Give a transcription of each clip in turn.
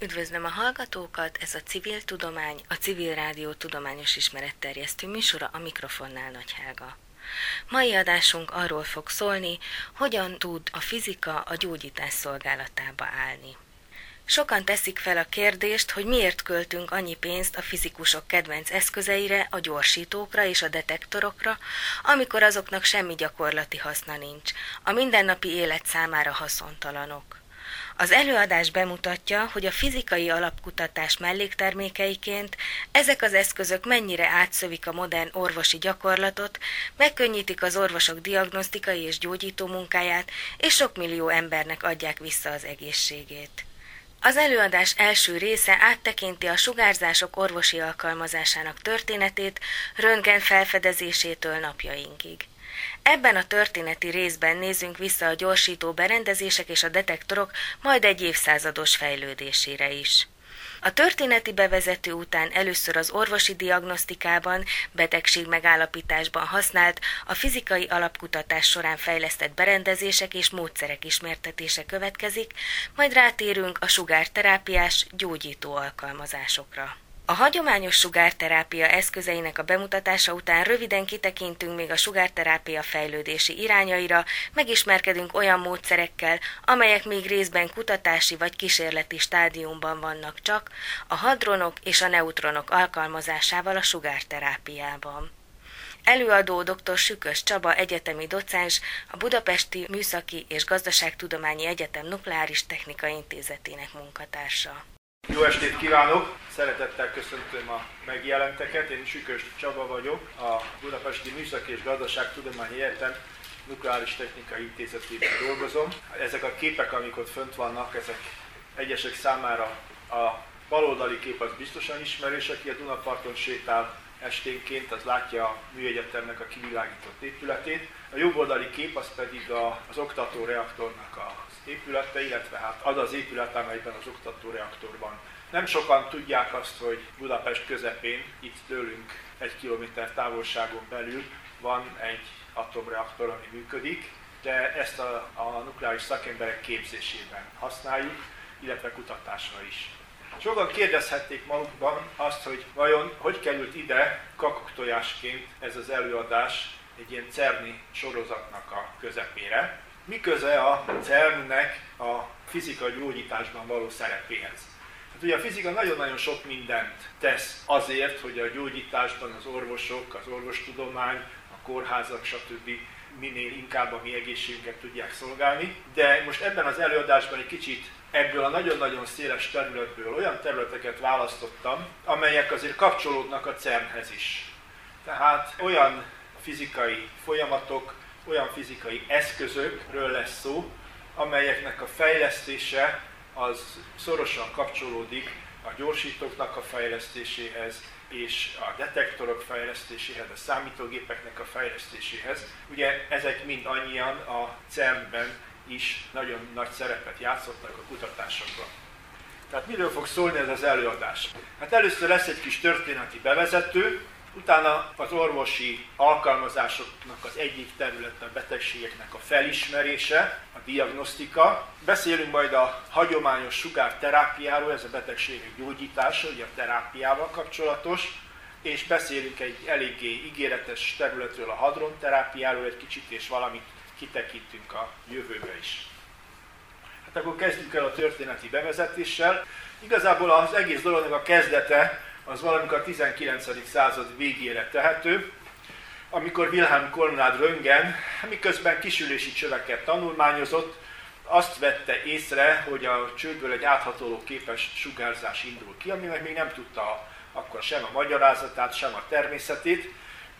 Üdvözlöm a hallgatókat, ez a Civil Tudomány, a Civil Rádió tudományos ismeretterjesztő műsora, a mikrofonnál Nagy Helga. Mai adásunk arról fog szólni, hogyan tud a fizika a gyógyítás szolgálatába állni. Sokan teszik fel a kérdést, hogy miért költünk annyi pénzt a fizikusok kedvenc eszközeire, a gyorsítókra és a detektorokra, amikor azoknak semmi gyakorlati haszna nincs, a mindennapi élet számára haszontalanok. Az előadás bemutatja, hogy a fizikai alapkutatás melléktermékeiként ezek az eszközök mennyire átszövik a modern orvosi gyakorlatot, megkönnyítik az orvosok diagnosztikai és gyógyító munkáját, és sok millió embernek adják vissza az egészségét. Az előadás első része áttekinti a sugárzások orvosi alkalmazásának történetét, röntgen felfedezésétől napjainkig. Ebben a történeti részben nézzünk vissza a gyorsító berendezések és a detektorok majd egy évszázados fejlődésére is. A történeti bevezető után először az orvosi diagnosztikában, betegség megállapításban használt, a fizikai alapkutatás során fejlesztett berendezések és módszerek ismertetése következik, majd rátérünk a sugárterápiás gyógyító alkalmazásokra. A hagyományos sugárterápia eszközeinek a bemutatása után röviden kitekintünk még a sugárterápia fejlődési irányaira, megismerkedünk olyan módszerekkel, amelyek még részben kutatási vagy kísérleti stádiumban vannak csak, a hadronok és a neutronok alkalmazásával a sugárterápiában. Előadó dr. Sükös Csaba egyetemi docens, a Budapesti Műszaki és Gazdaságtudományi Egyetem Nukleáris Technika Intézetének munkatársa. Jó estét kívánok! Szeretettel köszöntöm a megjelenteket. Én Sükös Csaba vagyok, a Budapesti Műszaki és Gazdaságtudományi Egyetem Nukleáris Technikai Intézetében dolgozom. Ezek a képek, amik ott fönt vannak, ezek egyesek számára a baloldali kép az biztosan ismerős, aki a Dunaparton sétál esténként, az látja a műegyetemnek a kivilágított épületét. A jobboldali kép az pedig a, az oktatóreaktornak az épülete, illetve hát az az épület, amelyben az oktatóreaktorban. Nem sokan tudják azt, hogy Budapest közepén, itt tőlünk egy kilométer távolságon belül van egy atomreaktor, ami működik, de ezt a, a nukleáris szakemberek képzésében használjuk, illetve kutatásra is. Sokan kérdezhették magukban azt, hogy vajon hogy került ide kakuktojásként ez az előadás egy ilyen CERNI sorozatnak a közepére. Mi köze a CERN-nek a fizikai gyógyításban való szerepéhez? Hát ugye a fizika nagyon-nagyon sok mindent tesz azért, hogy a gyógyításban az orvosok, az orvostudomány, a kórházak, stb. minél inkább a mi egészségünket tudják szolgálni. De most ebben az előadásban egy kicsit ebből a nagyon-nagyon széles területből olyan területeket választottam, amelyek azért kapcsolódnak a CERN-hez is. Tehát olyan fizikai folyamatok, olyan fizikai eszközökről lesz szó, amelyeknek a fejlesztése az szorosan kapcsolódik a gyorsítóknak a fejlesztéséhez, és a detektorok fejlesztéséhez, a számítógépeknek a fejlesztéséhez. Ugye ezek mind annyian a CERN-ben is nagyon nagy szerepet játszottak a kutatásokban. Tehát miről fog szólni ez az előadás? Hát először lesz egy kis történeti bevezető, utána az orvosi alkalmazásoknak az egyik terület a betegségeknek a felismerése, a diagnosztika. Beszélünk majd a hagyományos sugárterápiáról, ez a betegségek gyógyítása, ugye a terápiával kapcsolatos, és beszélünk egy eléggé ígéretes területről, a hadronterápiáról egy kicsit, és valamit kitekintünk a jövőbe is. Hát akkor kezdjük el a történeti bevezetéssel. Igazából az egész dolognak a kezdete az valamikor a 19. század végére tehető, amikor Wilhelm Konrad Röntgen, miközben kisülési csöveket tanulmányozott, azt vette észre, hogy a csődből egy áthatoló képes sugárzás indul ki, aminek még nem tudta akkor sem a magyarázatát, sem a természetét,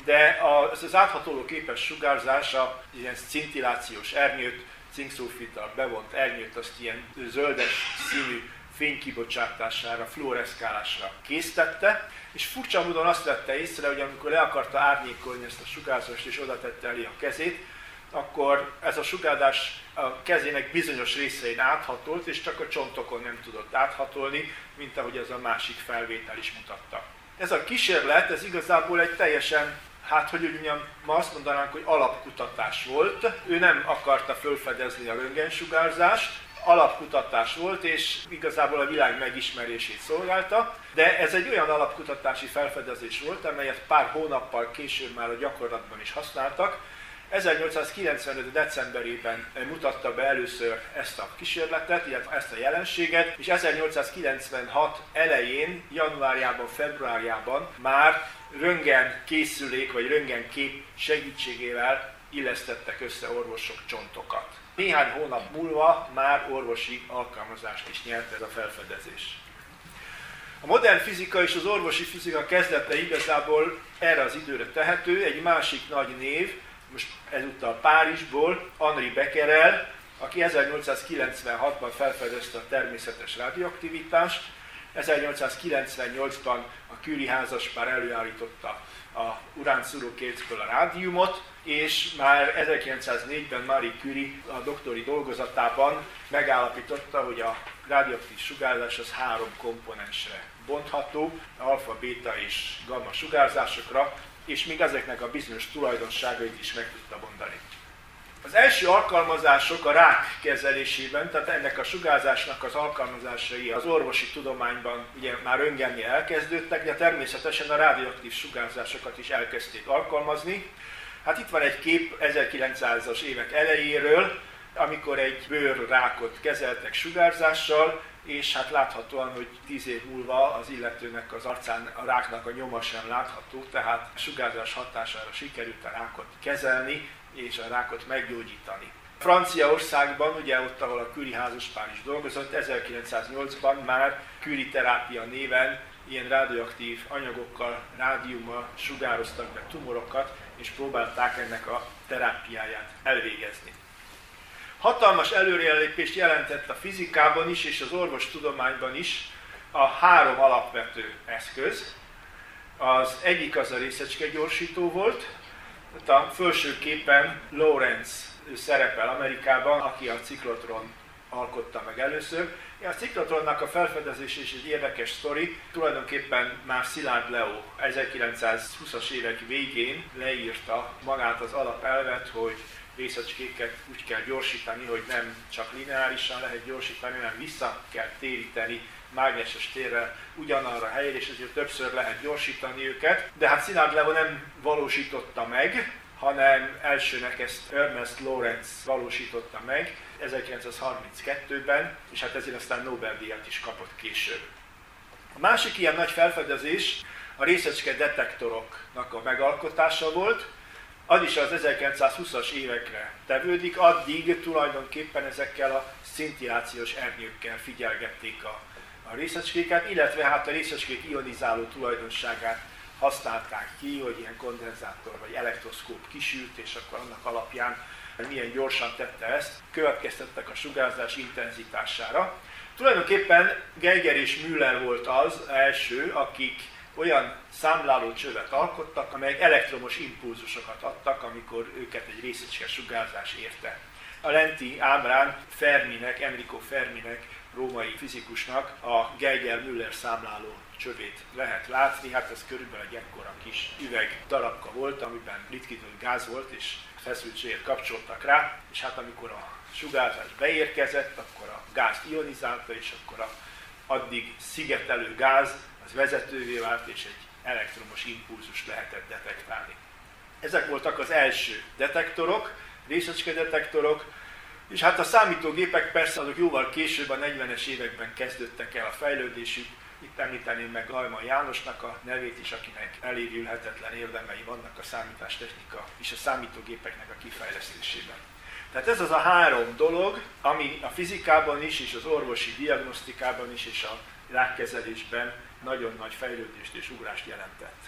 de az, az áthatoló képes sugárzás a ilyen szintillációs ernyőt, cinkszulfittal bevont ernyőt, azt ilyen zöldes színű fénykibocsátására, fluoreszkálásra késztette, és furcsa módon azt vette észre, hogy amikor le akarta árnyékolni ezt a sugárzást és oda tette elé a kezét, akkor ez a sugárzás a kezének bizonyos részein áthatolt, és csak a csontokon nem tudott áthatolni, mint ahogy ez a másik felvétel is mutatta. Ez a kísérlet, ez igazából egy teljesen hát hogy mondjam, ma azt mondanánk, hogy alapkutatás volt. Ő nem akarta fölfedezni a röntgensugárzást, alapkutatás volt, és igazából a világ megismerését szolgálta, de ez egy olyan alapkutatási felfedezés volt, amelyet pár hónappal később már a gyakorlatban is használtak. 1895. decemberében mutatta be először ezt a kísérletet, illetve ezt a jelenséget, és 1896 elején, januárjában, februárjában már röngen készülék vagy röngen kép segítségével illesztettek össze orvosok csontokat. Néhány hónap múlva már orvosi alkalmazást is nyert ez a felfedezés. A modern fizika és az orvosi fizika kezdete igazából erre az időre tehető, egy másik nagy név, most ezúttal Párizsból, Henri Becquerel, aki 1896-ban felfedezte a természetes radioaktivitást, 1898-ban a Curie házaspár előállította a uránszúrókécből a rádiumot, és már 1904-ben Marie Curie a doktori dolgozatában megállapította, hogy a radioaktív sugárzás az három komponensre bontható, alfa, beta és gamma sugárzásokra, és még ezeknek a bizonyos tulajdonságait is meg tudta mondani. Az első alkalmazások a rák kezelésében, tehát ennek a sugárzásnak az alkalmazásai az orvosi tudományban ugye már öngenni elkezdődtek, de természetesen a radioaktív sugárzásokat is elkezdték alkalmazni. Hát itt van egy kép 1900-as évek elejéről, amikor egy bőrrákot kezeltek sugárzással, és hát láthatóan, hogy tíz év múlva az illetőnek az arcán a ráknak a nyoma sem látható, tehát a sugárzás hatására sikerült a rákot kezelni, és a rákot meggyógyítani. Franciaországban, ugye ott, ahol a Küri házaspár is dolgozott, 1908-ban már Küri terápia néven ilyen radioaktív anyagokkal, rádiummal sugároztak be tumorokat, és próbálták ennek a terápiáját elvégezni. Hatalmas előrelépést jelentett a fizikában is, és az orvostudományban is a három alapvető eszköz. Az egyik az a részecskegyorsító volt, a felső képen Lawrence szerepel Amerikában, aki a ciklotron alkotta meg először. A ciklotronnak a felfedezés is egy érdekes sztori. Tulajdonképpen már Szilárd Leo 1920-as évek végén leírta magát az alapelvet, hogy részecskéket úgy kell gyorsítani, hogy nem csak lineárisan lehet gyorsítani, hanem vissza kell téríteni mágneses térrel ugyanarra a helyre, és ezért többször lehet gyorsítani őket. De hát Szilárd Leo nem valósította meg, hanem elsőnek ezt Ernest Lawrence valósította meg 1932-ben, és hát ezért aztán Nobel-díjat is kapott később. A másik ilyen nagy felfedezés a részecske detektoroknak a megalkotása volt, az is az 1920-as évekre tevődik, addig tulajdonképpen ezekkel a szintilációs ernyőkkel figyelgették a, a részecskéket, illetve hát a részecskék ionizáló tulajdonságát használták ki, hogy ilyen kondenzátor vagy elektroszkóp kisült, és akkor annak alapján milyen gyorsan tette ezt, következtettek a sugárzás intenzitására. Tulajdonképpen Geiger és Müller volt az első, akik olyan számláló csövet alkottak, amelyek elektromos impulzusokat adtak, amikor őket egy részecske sugárzás érte. A lenti ábrán Ferminek, Enrico Ferminek, római fizikusnak a Geiger-Müller számláló csövét lehet látni, hát ez körülbelül egy ekkora kis üveg darabka volt, amiben ritkított gáz volt, és feszültséget kapcsoltak rá, és hát amikor a sugárzás beérkezett, akkor a gázt ionizálta, és akkor a addig szigetelő gáz az vezetővé vált, és egy elektromos impulzus lehetett detektálni. Ezek voltak az első detektorok, részecske detektorok, és hát a számítógépek persze azok jóval később, a 40-es években kezdődtek el a fejlődésük, itt említeném meg Lajman Jánosnak a nevét is, akinek elévülhetetlen érdemei vannak a számítástechnika és a számítógépeknek a kifejlesztésében. Tehát ez az a három dolog, ami a fizikában is, és az orvosi diagnosztikában is, és a rákkezelésben nagyon nagy fejlődést és ugrást jelentett.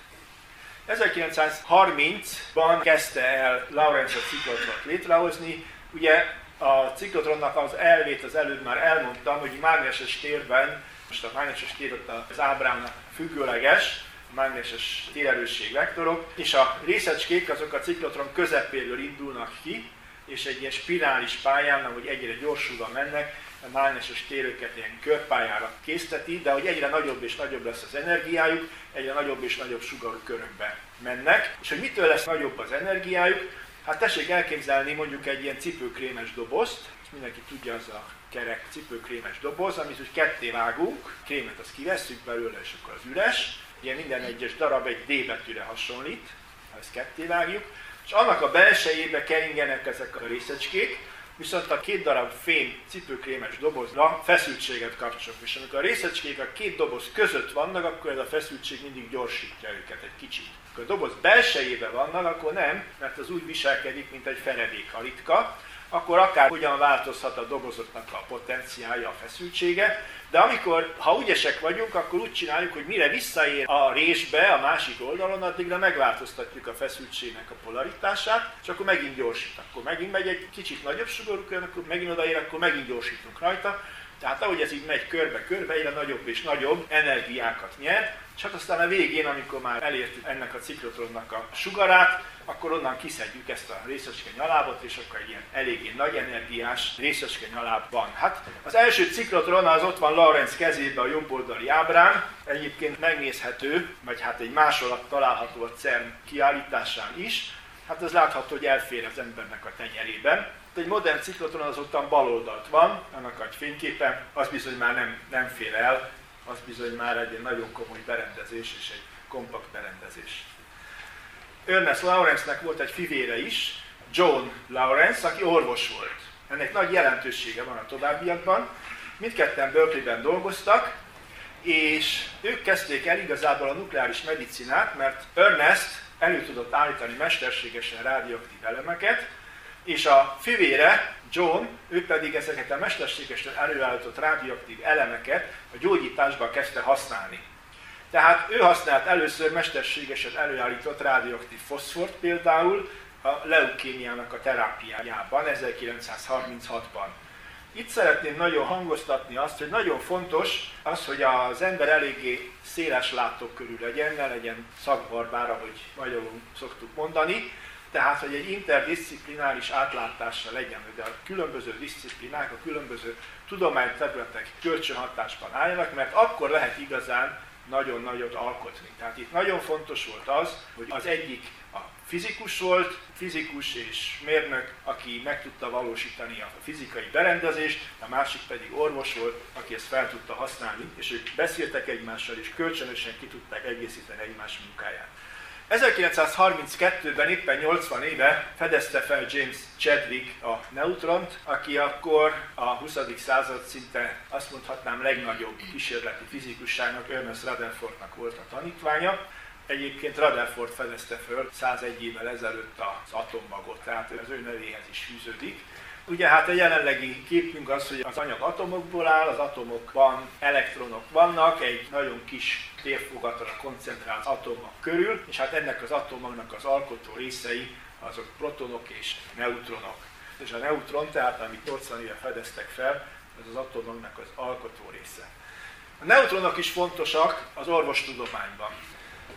1930-ban kezdte el Lawrence a ciklotront létrehozni. Ugye a ciklotronnak az elvét az előbb már elmondtam, hogy mágneses térben most a mágneses tér ott az ábrának függőleges, a mágneses térerősség vektorok, és a részecskék azok a ciklotron közepéről indulnak ki, és egy ilyen spirális pályán, ahogy egyre gyorsulva mennek, a mágneses térőket ilyen körpályára készteti, de hogy egyre nagyobb és nagyobb lesz az energiájuk, egyre nagyobb és nagyobb sugarú körökbe mennek. És hogy mitől lesz nagyobb az energiájuk? Hát tessék elképzelni mondjuk egy ilyen cipőkrémes dobozt, és mindenki tudja, az a kerek cipőkrémes doboz, amit úgy ketté vágunk, krémet azt kivesszük belőle, és akkor az üres. Ilyen minden egyes darab egy D betűre hasonlít, ha ezt ketté vágjuk, és annak a belsejébe keringenek ezek a részecskék, viszont a két darab fém cipőkrémes dobozra feszültséget kapcsolunk. És amikor a részecskék a két doboz között vannak, akkor ez a feszültség mindig gyorsítja őket egy kicsit. Ha a doboz belsejében vannak, akkor nem, mert az úgy viselkedik, mint egy feredékhalitka, akkor akár hogyan változhat a dobozoknak a potenciálja, a feszültsége, de amikor, ha ügyesek vagyunk, akkor úgy csináljuk, hogy mire visszaér a résbe, a másik oldalon, addigra megváltoztatjuk a feszültségnek a polaritását, és akkor megint gyorsít. Akkor megint megy egy kicsit nagyobb sugorú akkor megint odaér, akkor megint gyorsítunk rajta. Tehát ahogy ez így megy körbe-körbe, egyre nagyobb és nagyobb energiákat nyer, csak aztán a végén, amikor már elértük ennek a ciklotronnak a sugarát, akkor onnan kiszedjük ezt a részecske nyalábot, és akkor egy ilyen eléggé nagy energiás részecske nyaláb van. Hát az első ciklotron az ott van Lawrence kezében a jobb oldali ábrán, egyébként megnézhető, vagy hát egy másolat található a CERN kiállításán is, hát az látható, hogy elfér az embernek a tenyerében. Egy modern ciklotron az ottan bal oldalt van, annak egy fényképe, az bizony már nem, nem fér el, az bizony már egy nagyon komoly berendezés és egy kompakt berendezés. Ernest Lawrence-nek volt egy fivére is, John Lawrence, aki orvos volt. Ennek nagy jelentősége van a továbbiakban. Mindketten Berkeley-ben dolgoztak, és ők kezdték el igazából a nukleáris medicinát, mert Ernest elő tudott állítani mesterségesen rádióaktív elemeket, és a fivére, John, ő pedig ezeket a mesterségesen előállított rádióaktív elemeket a gyógyításban kezdte használni. Tehát ő használt először mesterségesen előállított rádióaktív foszfort például a leukémiának a terápiájában 1936-ban. Itt szeretném nagyon hangoztatni azt, hogy nagyon fontos az, hogy az ember eléggé széles látókörű legyen, ne legyen szakbarbára, hogy magyarul szoktuk mondani, tehát, hogy egy interdisziplináris átlátása legyen, hogy a különböző disziplinák, a különböző tudományterületek kölcsönhatásban álljanak, mert akkor lehet igazán nagyon nagyot alkotni. Tehát itt nagyon fontos volt az, hogy az egyik a fizikus volt, fizikus és mérnök, aki meg tudta valósítani a fizikai berendezést, a másik pedig orvos volt, aki ezt fel tudta használni, és ők beszéltek egymással, és kölcsönösen ki tudták egészíteni egymás munkáját. 1932-ben éppen 80 éve fedezte fel James Chadwick a neutront, aki akkor a 20. század szinte azt mondhatnám legnagyobb kísérleti fizikussának, Ernest Rutherfordnak volt a tanítványa. Egyébként Rutherford fedezte föl 101 évvel ezelőtt az atommagot, tehát az ő nevéhez is fűződik. Ugye hát a jelenlegi képünk az, hogy az anyag atomokból áll, az atomokban elektronok vannak, egy nagyon kis térfogatra koncentrált atomok körül, és hát ennek az atomoknak az alkotó részei azok protonok és neutronok. És a neutron, tehát amit 80 éve fedeztek fel, ez az atomoknak az alkotó része. A neutronok is fontosak az orvostudományban.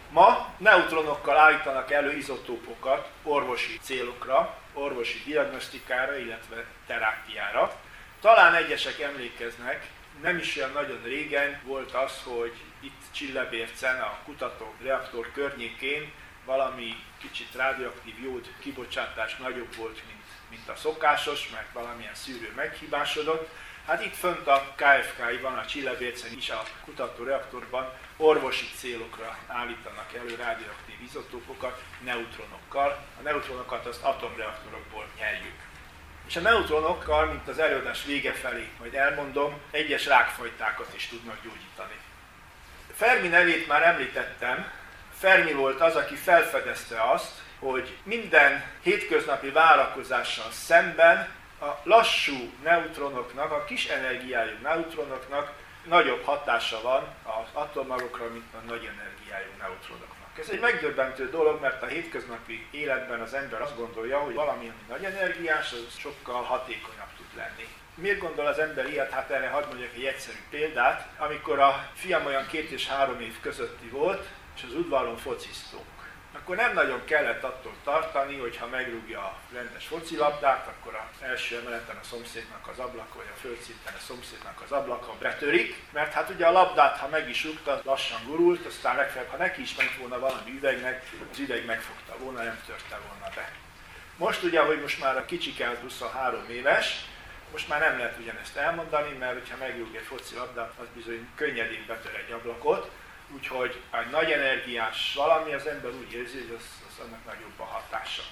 Ma neutronokkal állítanak elő izotópokat orvosi célokra, orvosi diagnosztikára, illetve terápiára. Talán egyesek emlékeznek, nem is olyan nagyon régen volt az, hogy itt Csillebércen, a kutató reaktor környékén valami kicsit radioaktív jód kibocsátás nagyobb volt, mint, mint a szokásos, mert valamilyen szűrő meghibásodott. Hát itt fönt a KFK-ban, a Csillebércen is a kutató reaktorban orvosi célokra állítanak elő radioaktív izotópokat neutronokkal. A neutronokat az atomreaktorokból nyerjük. És a neutronokkal, mint az előadás vége felé, majd elmondom, egyes rákfajtákat is tudnak gyógyítani. Fermi nevét már említettem, Fermi volt az, aki felfedezte azt, hogy minden hétköznapi várakozással szemben a lassú neutronoknak, a kis energiájú neutronoknak nagyobb hatása van az atommagokra, mint a nagy energiájú neutronoknak. Ez egy megdöbbentő dolog, mert a hétköznapi életben az ember azt gondolja, hogy valami, ami nagy energiás, az sokkal hatékonyabb tud lenni. Miért gondol az ember ilyet? Hát erre hadd mondjak egy egyszerű példát. Amikor a fiam olyan két és három év közötti volt, és az udvaron fociztunk, akkor nem nagyon kellett attól tartani, hogy ha megrúgja a rendes focilabdát, akkor az első emeleten a szomszédnak az ablaka, vagy a földszinten a szomszédnak az ablaka betörik, mert hát ugye a labdát, ha meg is rúgta, lassan gurult, aztán legfeljebb, ha neki is ment volna valami üvegnek, az üveg megfogta volna, nem törte volna be. Most ugye, hogy most már a kicsike az 23 éves, most már nem lehet ugyanezt elmondani, mert hogyha megjúg egy foci labda, az bizony könnyedén betör egy ablakot, úgyhogy egy nagy energiás valami az ember úgy érzi, hogy az, az annak nagyobb a hatása.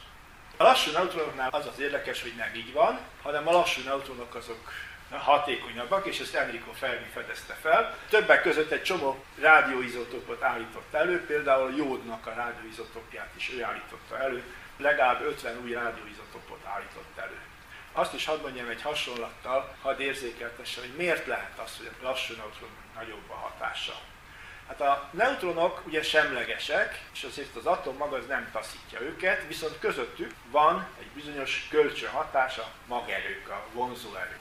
A lassú neutronoknál az az érdekes, hogy nem így van, hanem a lassú neutronok azok hatékonyabbak, és ezt Enrico Fermi fedezte fel. Többek között egy csomó rádióizotopot állított elő, például a jódnak a rádióizotopját is ő állította elő, legalább 50 új rádióizotopot állított elő. Azt is hadd mondjam egy hasonlattal, hadd érzékeltesse, hogy miért lehet az, hogy a lassú neutron nagyobb a hatása. Hát a neutronok ugye semlegesek, és azért az atommag az nem taszítja őket, viszont közöttük van egy bizonyos kölcsönhatás, a magerők, a vonzóerő.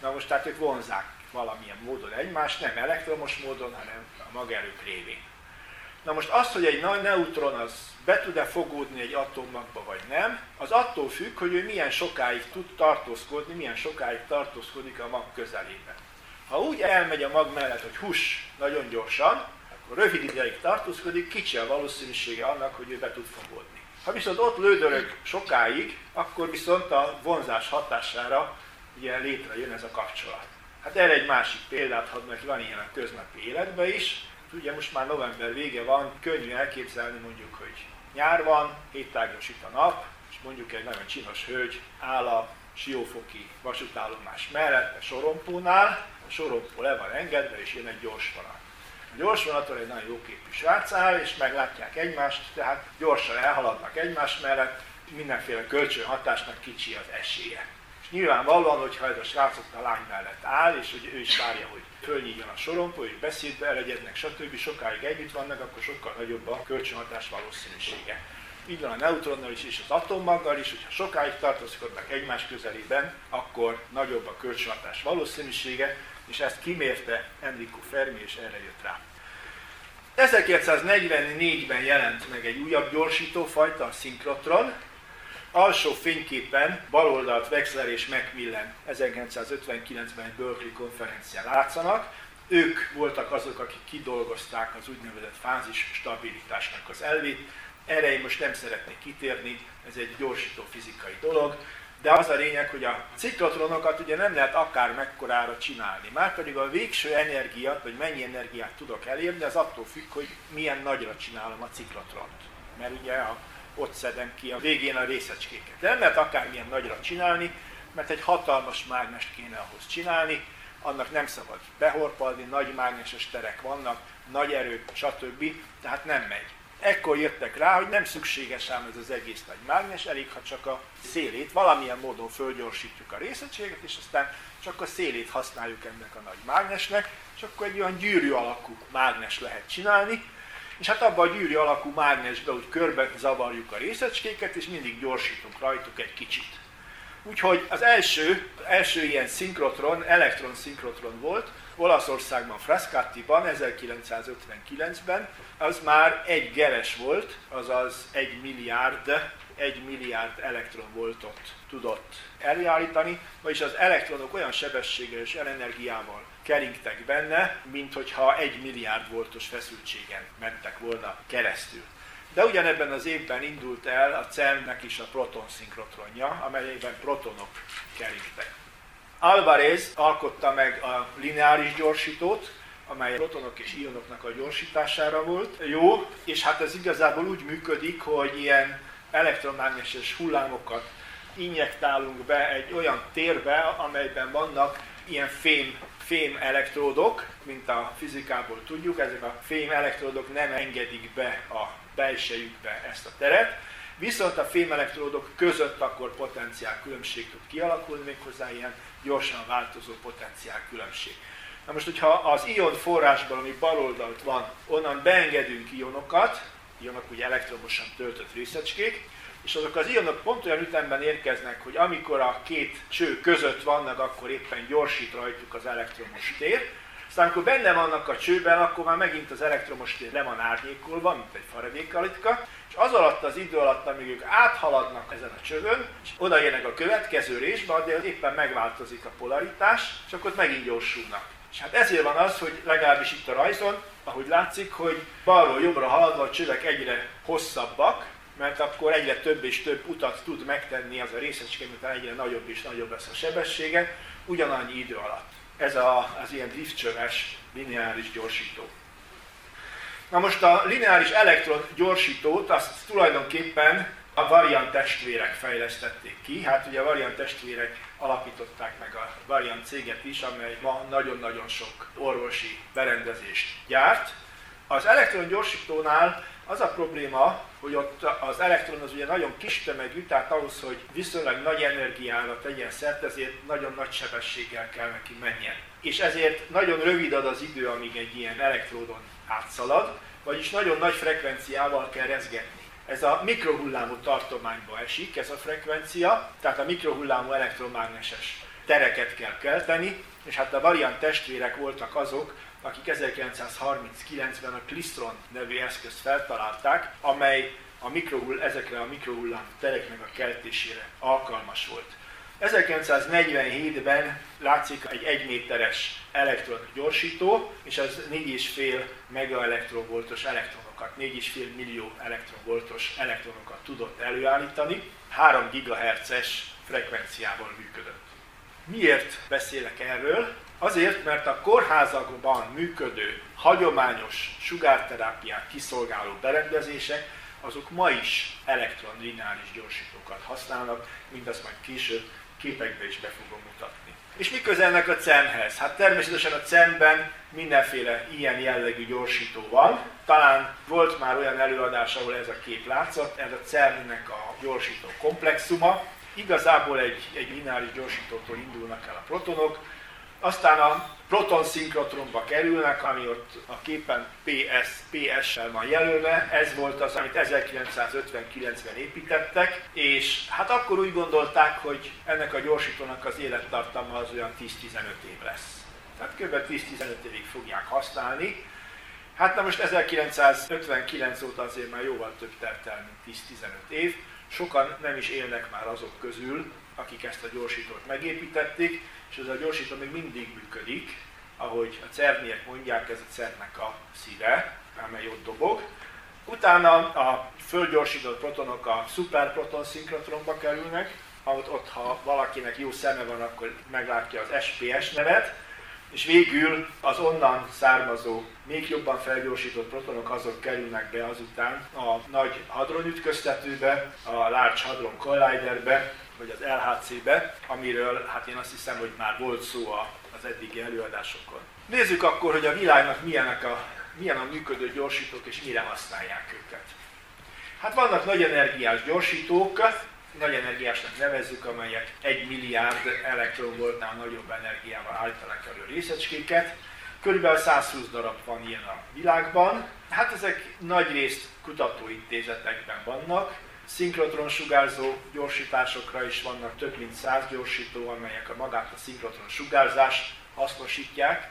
Na most tehát ők vonzák valamilyen módon egymást, nem elektromos módon, hanem a magerők révén. Na most az, hogy egy nagy neutron az be tud-e fogódni egy atommagba vagy nem, az attól függ, hogy ő milyen sokáig tud tartózkodni, milyen sokáig tartózkodik a mag közelében. Ha úgy elmegy a mag mellett, hogy hús nagyon gyorsan, rövid ideig tartózkodik, kicsi a valószínűsége annak, hogy ő be tud fogódni. Ha viszont ott lődörög sokáig, akkor viszont a vonzás hatására ugye létrejön ez a kapcsolat. Hát erre egy másik példát hadd meg, van ilyen a köznapi életben is. Ugye most már november vége van, könnyű elképzelni mondjuk, hogy nyár van, héttágos itt a nap, és mondjuk egy nagyon csinos hölgy áll a Siófoki vasútállomás mellett, a sorompónál, a sorompó le van engedve, és jön egy gyors vonat. Gyors vonaton egy nagyon jóképű srác áll, és meglátják egymást, tehát gyorsan elhaladnak egymás mellett, mindenféle kölcsönhatásnak kicsi az esélye. És nyilvánvalóan, hogyha ez a srác a lány mellett áll, és hogy ő is várja, hogy fölnyíljon a sorompó, és beszédbe elegyednek, stb. sokáig együtt vannak, akkor sokkal nagyobb a kölcsönhatás valószínűsége. Így van a neutronnal is, és az atommaggal is, hogyha sokáig tartózkodnak egymás közelében, akkor nagyobb a kölcsönhatás valószínűsége, és ezt kimérte Enrico Fermi, és erre jött rá. 1944-ben jelent meg egy újabb gyorsítófajta, a szinkrotron, alsó fényképen baloldalt Wexler és Macmillan 1959-ben egy Berkeley konferencián látszanak. Ők voltak azok, akik kidolgozták az úgynevezett fázis stabilitásnak az elvét. Erre én most nem szeretnék kitérni, ez egy gyorsító fizikai dolog, de az a lényeg, hogy a ciklotronokat ugye nem lehet akár mekkorára csinálni. Márpedig a végső energiát, vagy mennyi energiát tudok elérni, az attól függ, hogy milyen nagyra csinálom a ciklotront. Mert ugye a ott szedem ki a végén a részecskéket. De nem lehet akármilyen nagyra csinálni, mert egy hatalmas mágnest kéne ahhoz csinálni, annak nem szabad behorpalni, nagy mágneses terek vannak, nagy erő, stb. Tehát nem megy. Ekkor jöttek rá, hogy nem szükséges ám ez az egész nagy mágnes, elég ha csak a szélét, valamilyen módon fölgyorsítjuk a részegységet, és aztán csak a szélét használjuk ennek a nagy mágnesnek, és akkor egy olyan gyűrű alakú mágnes lehet csinálni, és hát abban a gyűrű alakú mágnesbe úgy körbe zavarjuk a részecskéket, és mindig gyorsítunk rajtuk egy kicsit. Úgyhogy az első, első ilyen szinkrotron, elektron szinkrotron volt, Olaszországban, Frascatiban 1959-ben, az már egy geles volt, azaz egy milliárd, egy milliárd elektronvoltot tudott eljállítani, vagyis az elektronok olyan sebességgel és energiával keringtek benne, mint hogyha egy milliárd voltos feszültségen mentek volna keresztül. De ugyanebben az évben indult el a CERN-nek is a protonszinkrotronja, amelyben protonok keringtek. Alvarez alkotta meg a lineáris gyorsítót, amely protonok és ionoknak a gyorsítására volt. Jó, és hát ez igazából úgy működik, hogy ilyen elektromágneses hullámokat injektálunk be egy olyan térbe, amelyben vannak ilyen fém fém elektródok, mint a fizikából tudjuk, ezek a fém elektródok nem engedik be a belsejükbe ezt a teret, viszont a fém elektródok között akkor potenciál különbség tud kialakulni, méghozzá ilyen gyorsan változó potenciál különbség. Na most, hogyha az ion forrásból, ami baloldalt van, onnan beengedünk ionokat, ionok ugye elektromosan töltött részecskék, és azok az ionok pont olyan ütemben érkeznek, hogy amikor a két cső között vannak, akkor éppen gyorsít rajtuk az elektromos tér, aztán amikor benne vannak a csőben, akkor már megint az elektromos tér le van árnyékolva, mint egy faradékalitka, az alatt az idő alatt, amíg ők áthaladnak ezen a csövön, és odaérnek a következő részbe, addig éppen megváltozik a polaritás, és akkor megint gyorsulnak. És hát ezért van az, hogy legalábbis itt a rajzon, ahogy látszik, hogy balról jobbra haladva a csövek egyre hosszabbak, mert akkor egyre több és több utat tud megtenni az a részecske, miután egyre nagyobb és nagyobb lesz a sebessége, ugyanannyi idő alatt. Ez a, az ilyen driftcsöves lineáris gyorsító. Na most a lineáris elektron gyorsítót azt tulajdonképpen a variant testvérek fejlesztették ki. Hát ugye a variant testvérek alapították meg a variant céget is, amely ma nagyon-nagyon sok orvosi berendezést gyárt. Az elektron gyorsítónál az a probléma, hogy ott az elektron az ugye nagyon kis tömegű, tehát ahhoz, hogy viszonylag nagy energiára tegyen szert, ezért nagyon nagy sebességgel kell neki menjen. És ezért nagyon rövid ad az idő, amíg egy ilyen elektródon átszalad, vagyis nagyon nagy frekvenciával kell rezgetni. Ez a mikrohullámú tartományba esik, ez a frekvencia, tehát a mikrohullámú elektromágneses tereket kell kelteni, és hát a variant testvérek voltak azok, akik 1939-ben a Klistron nevű eszközt feltalálták, amely a mikrohull, ezekre a mikrohullámú tereknek a keltésére alkalmas volt. 1947-ben látszik egy 1 méteres elektron gyorsító, és az 4,5 megaelektronvoltos elektronokat, 4,5 millió elektronvoltos elektronokat tudott előállítani, 3 GHz-es frekvenciával működött. Miért beszélek erről? Azért, mert a kórházakban működő hagyományos sugárterápiát kiszolgáló berendezések, azok ma is elektronlineáris gyorsítókat használnak, mindazt majd később képekbe is be fogom mutatni. És mi közelnek a CERN-hez? Hát természetesen a CERN-ben mindenféle ilyen jellegű gyorsító van. Talán volt már olyan előadás, ahol ez a kép látszott, ez a CERN-nek a gyorsító komplexuma. Igazából egy, egy lineáris gyorsítótól indulnak el a protonok, aztán a proton szinkrotronba kerülnek, ami ott a képen PS, PS-sel van jelölve, ez volt az, amit 1959-ben építettek, és hát akkor úgy gondolták, hogy ennek a gyorsítónak az élettartama az olyan 10-15 év lesz. Tehát kb. 10-15 évig fogják használni. Hát na most 1959 óta azért már jóval több telt el, mint 10-15 év. Sokan nem is élnek már azok közül, akik ezt a gyorsítót megépítették, és ez a gyorsító még mindig működik, ahogy a cerniek mondják, ez a cernek a szíve, amely ott dobog. Utána a földgyorsított protonok a szuperproton szinkrotronba kerülnek, ott, ott ha valakinek jó szeme van, akkor meglátja az SPS nevet, és végül az onnan származó, még jobban felgyorsított protonok azok kerülnek be azután a nagy hadronütköztetőbe, a Large Hadron Colliderbe, vagy az LHC-be, amiről hát én azt hiszem, hogy már volt szó az eddigi előadásokon. Nézzük akkor, hogy a világnak milyenek a, milyen a működő gyorsítók és mire használják őket. Hát vannak nagy energiás gyorsítók, nagy energiásnak nevezzük, amelyek egy milliárd elektronvoltnál nagyobb energiával állítanak elő részecskéket. Körülbelül 120 darab van ilyen a világban. Hát ezek nagy részt kutatóintézetekben vannak, szinkrotron sugárzó gyorsításokra is vannak több mint 100 gyorsító, amelyek a magát a szinkrotron sugárzást hasznosítják,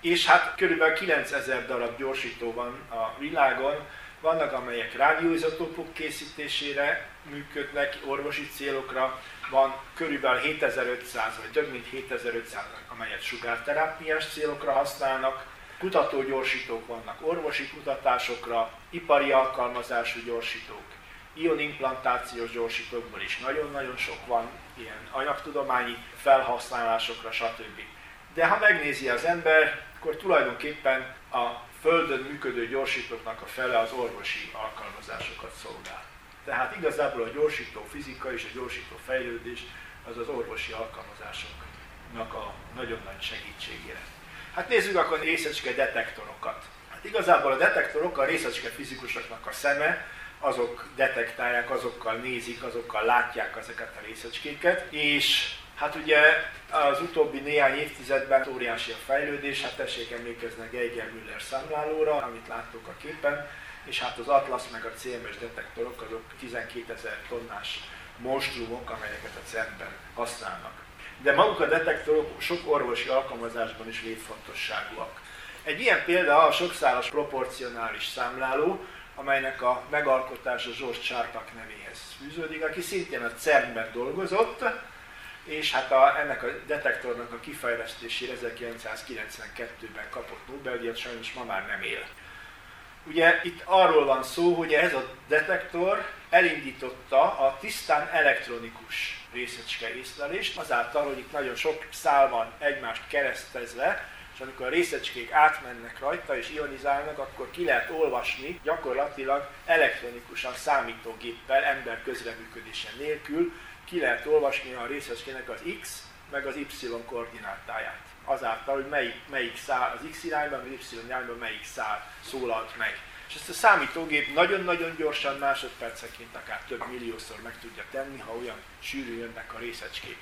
és hát körülbelül 9000 darab gyorsító van a világon, vannak amelyek rádióizotópok készítésére működnek, orvosi célokra, van körülbelül 7500 vagy több mint 7500, amelyet sugárterápiás célokra használnak, kutatógyorsítók vannak orvosi kutatásokra, ipari alkalmazású gyorsítók, ionimplantációs gyorsítókból is nagyon-nagyon sok van, ilyen anyagtudományi felhasználásokra, stb. De ha megnézi az ember, akkor tulajdonképpen a Földön működő gyorsítóknak a fele az orvosi alkalmazásokat szolgál. Tehát igazából a gyorsító fizika és a gyorsító fejlődés az az orvosi alkalmazásoknak a nagyon nagy segítségére. Hát nézzük akkor részecske detektorokat. Hát igazából a detektorok a részecske fizikusoknak a szeme, azok detektálják, azokkal nézik, azokkal látják ezeket a részecskéket, és hát ugye az utóbbi néhány évtizedben óriási a fejlődés, hát tessék emlékezni a Geiger-Müller számlálóra, amit láttuk a képen, és hát az Atlas meg a CMS detektorok azok 12 ezer tonnás monstrumok, amelyeket a CERN-ben használnak. De maguk a detektorok sok orvosi alkalmazásban is létfontosságúak. Egy ilyen példa a sokszálas proporcionális számláló, amelynek a megalkotása Zsors Csárpak nevéhez fűződik, aki szintén a CERN-ben dolgozott, és hát a, ennek a detektornak a kifejlesztésére 1992-ben kapott Nobel-díjat, sajnos ma már nem él. Ugye itt arról van szó, hogy ez a detektor elindította a tisztán elektronikus részecske észlelést, azáltal, hogy itt nagyon sok szál van egymást keresztezve, és amikor a részecskék átmennek rajta és ionizálnak, akkor ki lehet olvasni gyakorlatilag elektronikusan számítógéppel, ember közreműködése nélkül, ki lehet olvasni a részecskének az X meg az Y koordinátáját. Azáltal, hogy melyik, melyik szál az X irányban, vagy Y irányban melyik szál szólalt meg. És ezt a számítógép nagyon-nagyon gyorsan, másodperceként akár több milliószor meg tudja tenni, ha olyan sűrű jönnek a részecskék.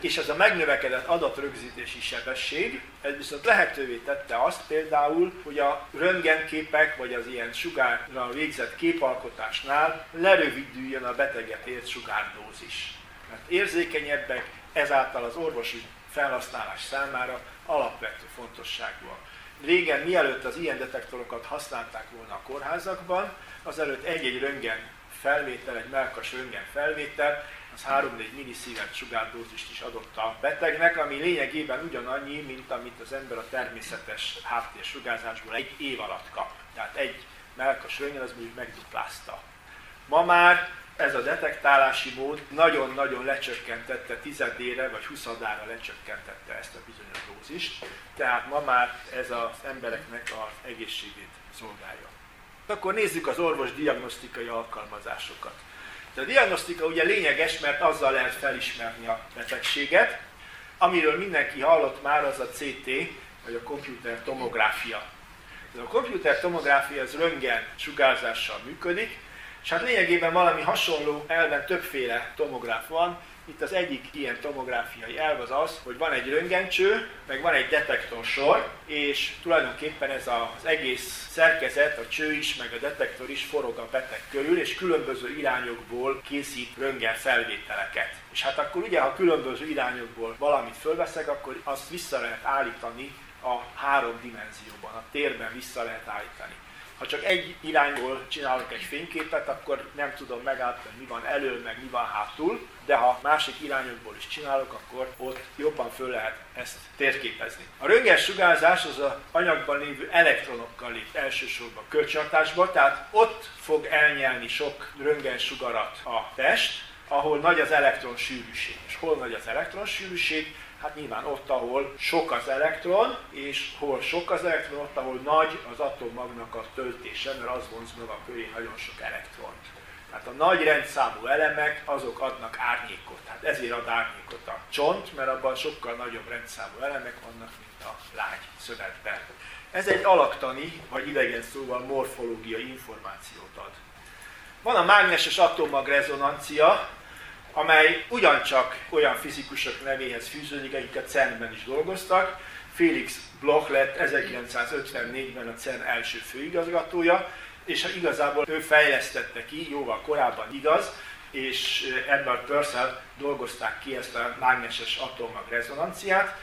És ez a megnövekedett adatrögzítési sebesség, ez viszont lehetővé tette azt például, hogy a röntgenképek vagy az ilyen sugárra végzett képalkotásnál lerövidüljön a beteget ért sugárdózis. Mert érzékenyebbek, ezáltal az orvosi felhasználás számára alapvető fontosságúak. Régen, mielőtt az ilyen detektorokat használták volna a kórházakban, azelőtt egy-egy röntgen felvétel, egy melkas röntgen felvétel, az 3-4 milliszívert sugárdózist is adott a betegnek, ami lényegében ugyanannyi, mint amit az ember a természetes háttérsugárzásból egy év alatt kap. Tehát egy melkas röntgen az mondjuk megduplázta. Ma már ez a detektálási mód nagyon-nagyon lecsökkentette tizedére vagy huszadára lecsökkentette ezt a bizonyos dózist, tehát ma már ez az embereknek az egészségét szolgálja. Akkor nézzük az orvos diagnosztikai alkalmazásokat. De a diagnosztika ugye lényeges, mert azzal lehet felismerni a betegséget. Amiről mindenki hallott már, az a CT, vagy a komputer tomográfia. Ez a komputer tomográfia az röntgen sugárzással működik, és hát lényegében valami hasonló elven többféle tomográf van. Itt az egyik ilyen tomográfiai elv az az, hogy van egy röntgencső, meg van egy detektorsor, és tulajdonképpen ez az egész szerkezet, a cső is, meg a detektor is forog a beteg körül, és különböző irányokból készít röntgen felvételeket. És hát akkor ugye, ha különböző irányokból valamit fölveszek, akkor azt vissza lehet állítani a három dimenzióban, a térben vissza lehet állítani. Ha csak egy irányból csinálok egy fényképet, akkor nem tudom megállítani, mi van elő, meg mi van hátul, de ha másik irányokból is csinálok, akkor ott jobban föl lehet ezt térképezni. A röntgen sugárzás az a anyagban lévő elektronokkal lép elsősorban kölcsönhatásba, tehát ott fog elnyelni sok röntgen sugarat a test, ahol nagy az elektron sűrűség. És hol nagy az elektron sűrűség? Hát nyilván ott, ahol sok az elektron, és hol sok az elektron, ott, ahol nagy az atommagnak a töltése, mert az vonz a köré nagyon sok elektront. Tehát a nagy rendszámú elemek, azok adnak árnyékot. Hát ezért ad árnyékot a csont, mert abban sokkal nagyobb rendszámú elemek vannak, mint a lágy szövetben. Ez egy alaktani, vagy idegen szóval morfológiai információt ad. Van a mágneses atommag rezonancia, amely ugyancsak olyan fizikusok nevéhez fűződik, akik a CERN-ben is dolgoztak. Felix Bloch lett 1954-ben a CERN első főigazgatója, és igazából ő fejlesztette ki, jóval korábban igaz, és Edward Purcell dolgozták ki ezt a mágneses atommag rezonanciát.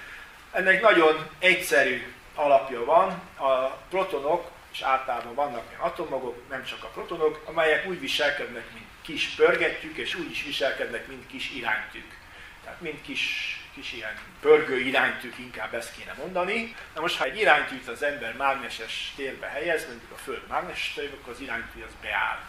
Ennek nagyon egyszerű alapja van, a protonok, és általában vannak olyan atommagok, nem csak a protonok, amelyek úgy viselkednek, mint kis pörgetjük, és úgy is viselkednek, mint kis iránytűk. Tehát mint kis, kis ilyen pörgő iránytűk, inkább ezt kéne mondani. Na most, ha egy iránytűt az ember mágneses térbe helyez, mondjuk a Föld mágneses térbe, akkor az iránytű az beáll.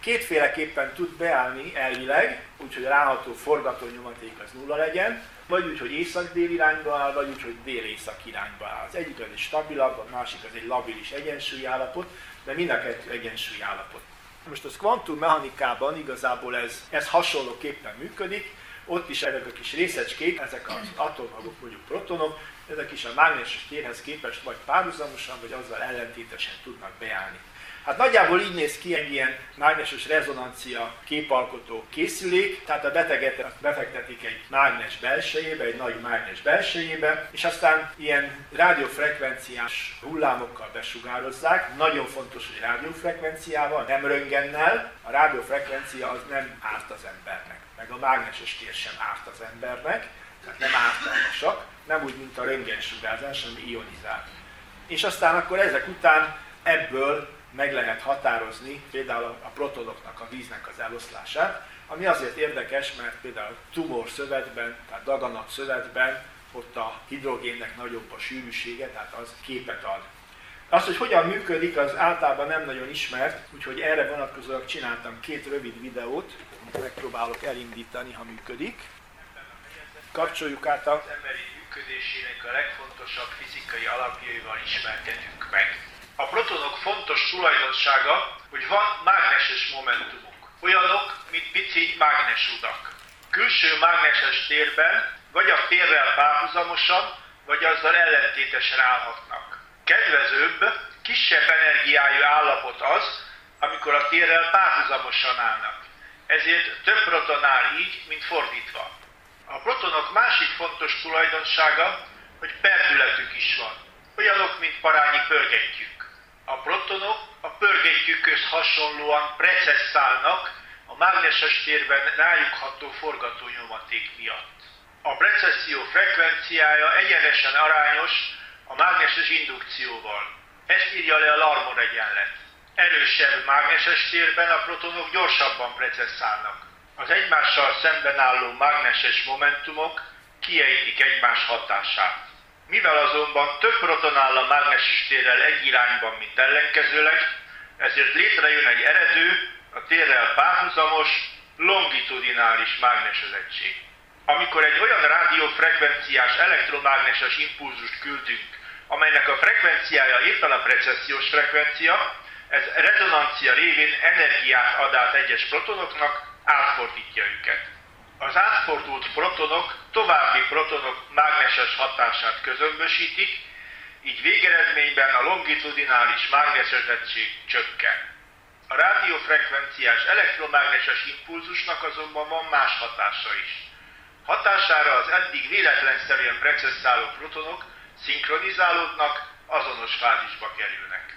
Kétféleképpen tud beállni elvileg, úgyhogy ráható forgatónyomaték az nulla legyen, vagy úgy, hogy észak-dél irányba áll, vagy úgy, hogy dél-észak irányba áll. Az egyik az egy stabilabb, a másik az egy labilis egyensúly állapot, de mind a kettő egyensúly állapot. Most az kvantummechanikában igazából ez, ez hasonlóképpen működik, ott is ezek a kis részecskék, ezek az atommagok, mondjuk protonok, ezek is a mágneses térhez képest vagy párhuzamosan, vagy azzal ellentétesen tudnak beállni. Hát nagyjából így néz ki egy ilyen mágneses rezonancia képalkotó készülék, tehát a beteget befektetik egy mágnes belsejébe, egy nagy mágnes belsejébe, és aztán ilyen rádiófrekvenciás hullámokkal besugározzák. Nagyon fontos, hogy rádiófrekvenciával, nem röngennel. A rádiófrekvencia az nem árt az embernek, meg a mágneses tér sem árt az embernek, tehát nem ártalmasak, nem úgy, mint a röntgensugárzás, ami ionizál. És aztán akkor ezek után ebből meg lehet határozni például a protonoknak, a víznek az eloszlását, ami azért érdekes, mert például tumor szövetben, tehát daganat szövetben ott a hidrogénnek nagyobb a sűrűsége, tehát az képet ad. Az, hogy hogyan működik, az általában nem nagyon ismert, úgyhogy erre vonatkozóan csináltam két rövid videót, megpróbálok elindítani, ha működik. Kapcsoljuk át a... Az emberi működésének a legfontosabb fizikai alapjaival ismerkedünk meg. A protonok fontos tulajdonsága, hogy van mágneses momentumuk. Olyanok, mint pici mágnesudak. Külső mágneses térben vagy a térrel párhuzamosan, vagy azzal ellentétesen állhatnak. Kedvezőbb, kisebb energiájú állapot az, amikor a térrel párhuzamosan állnak. Ezért több proton áll így, mint fordítva. A protonok másik fontos tulajdonsága, hogy perdületük is van. Olyanok, mint parányi pörgettyűk. A protonok a pörgettyűkhöz hasonlóan precesszálnak a mágneses térben rájuk ható forgatónyomaték miatt. A precesszió frekvenciája egyenesen arányos a mágneses indukcióval. Ezt írja le a Larmor egyenlet. Erősebb mágneses térben a protonok gyorsabban precesszálnak. Az egymással szemben álló mágneses momentumok kiejtik egymás hatását. Mivel azonban több proton áll a mágneses térrel egy irányban, mint ellenkezőleg, ezért létrejön egy eredő, a térrel párhuzamos, longitudinális mágnesezettség. Amikor egy olyan rádiófrekvenciás elektromágneses impulzust küldünk, amelynek a frekvenciája éppen a precessziós frekvencia, ez rezonancia révén energiát ad át egyes protonoknak, átfordítja őket. Az átfordult protonok további protonok mágneses hatását közömbösítik, így végeredményben a longitudinális mágnesezettség csökken. A rádiófrekvenciás elektromágneses impulzusnak azonban van más hatása is. Hatására az eddig véletlenszerűen precesszáló protonok szinkronizálódnak, azonos fázisba kerülnek.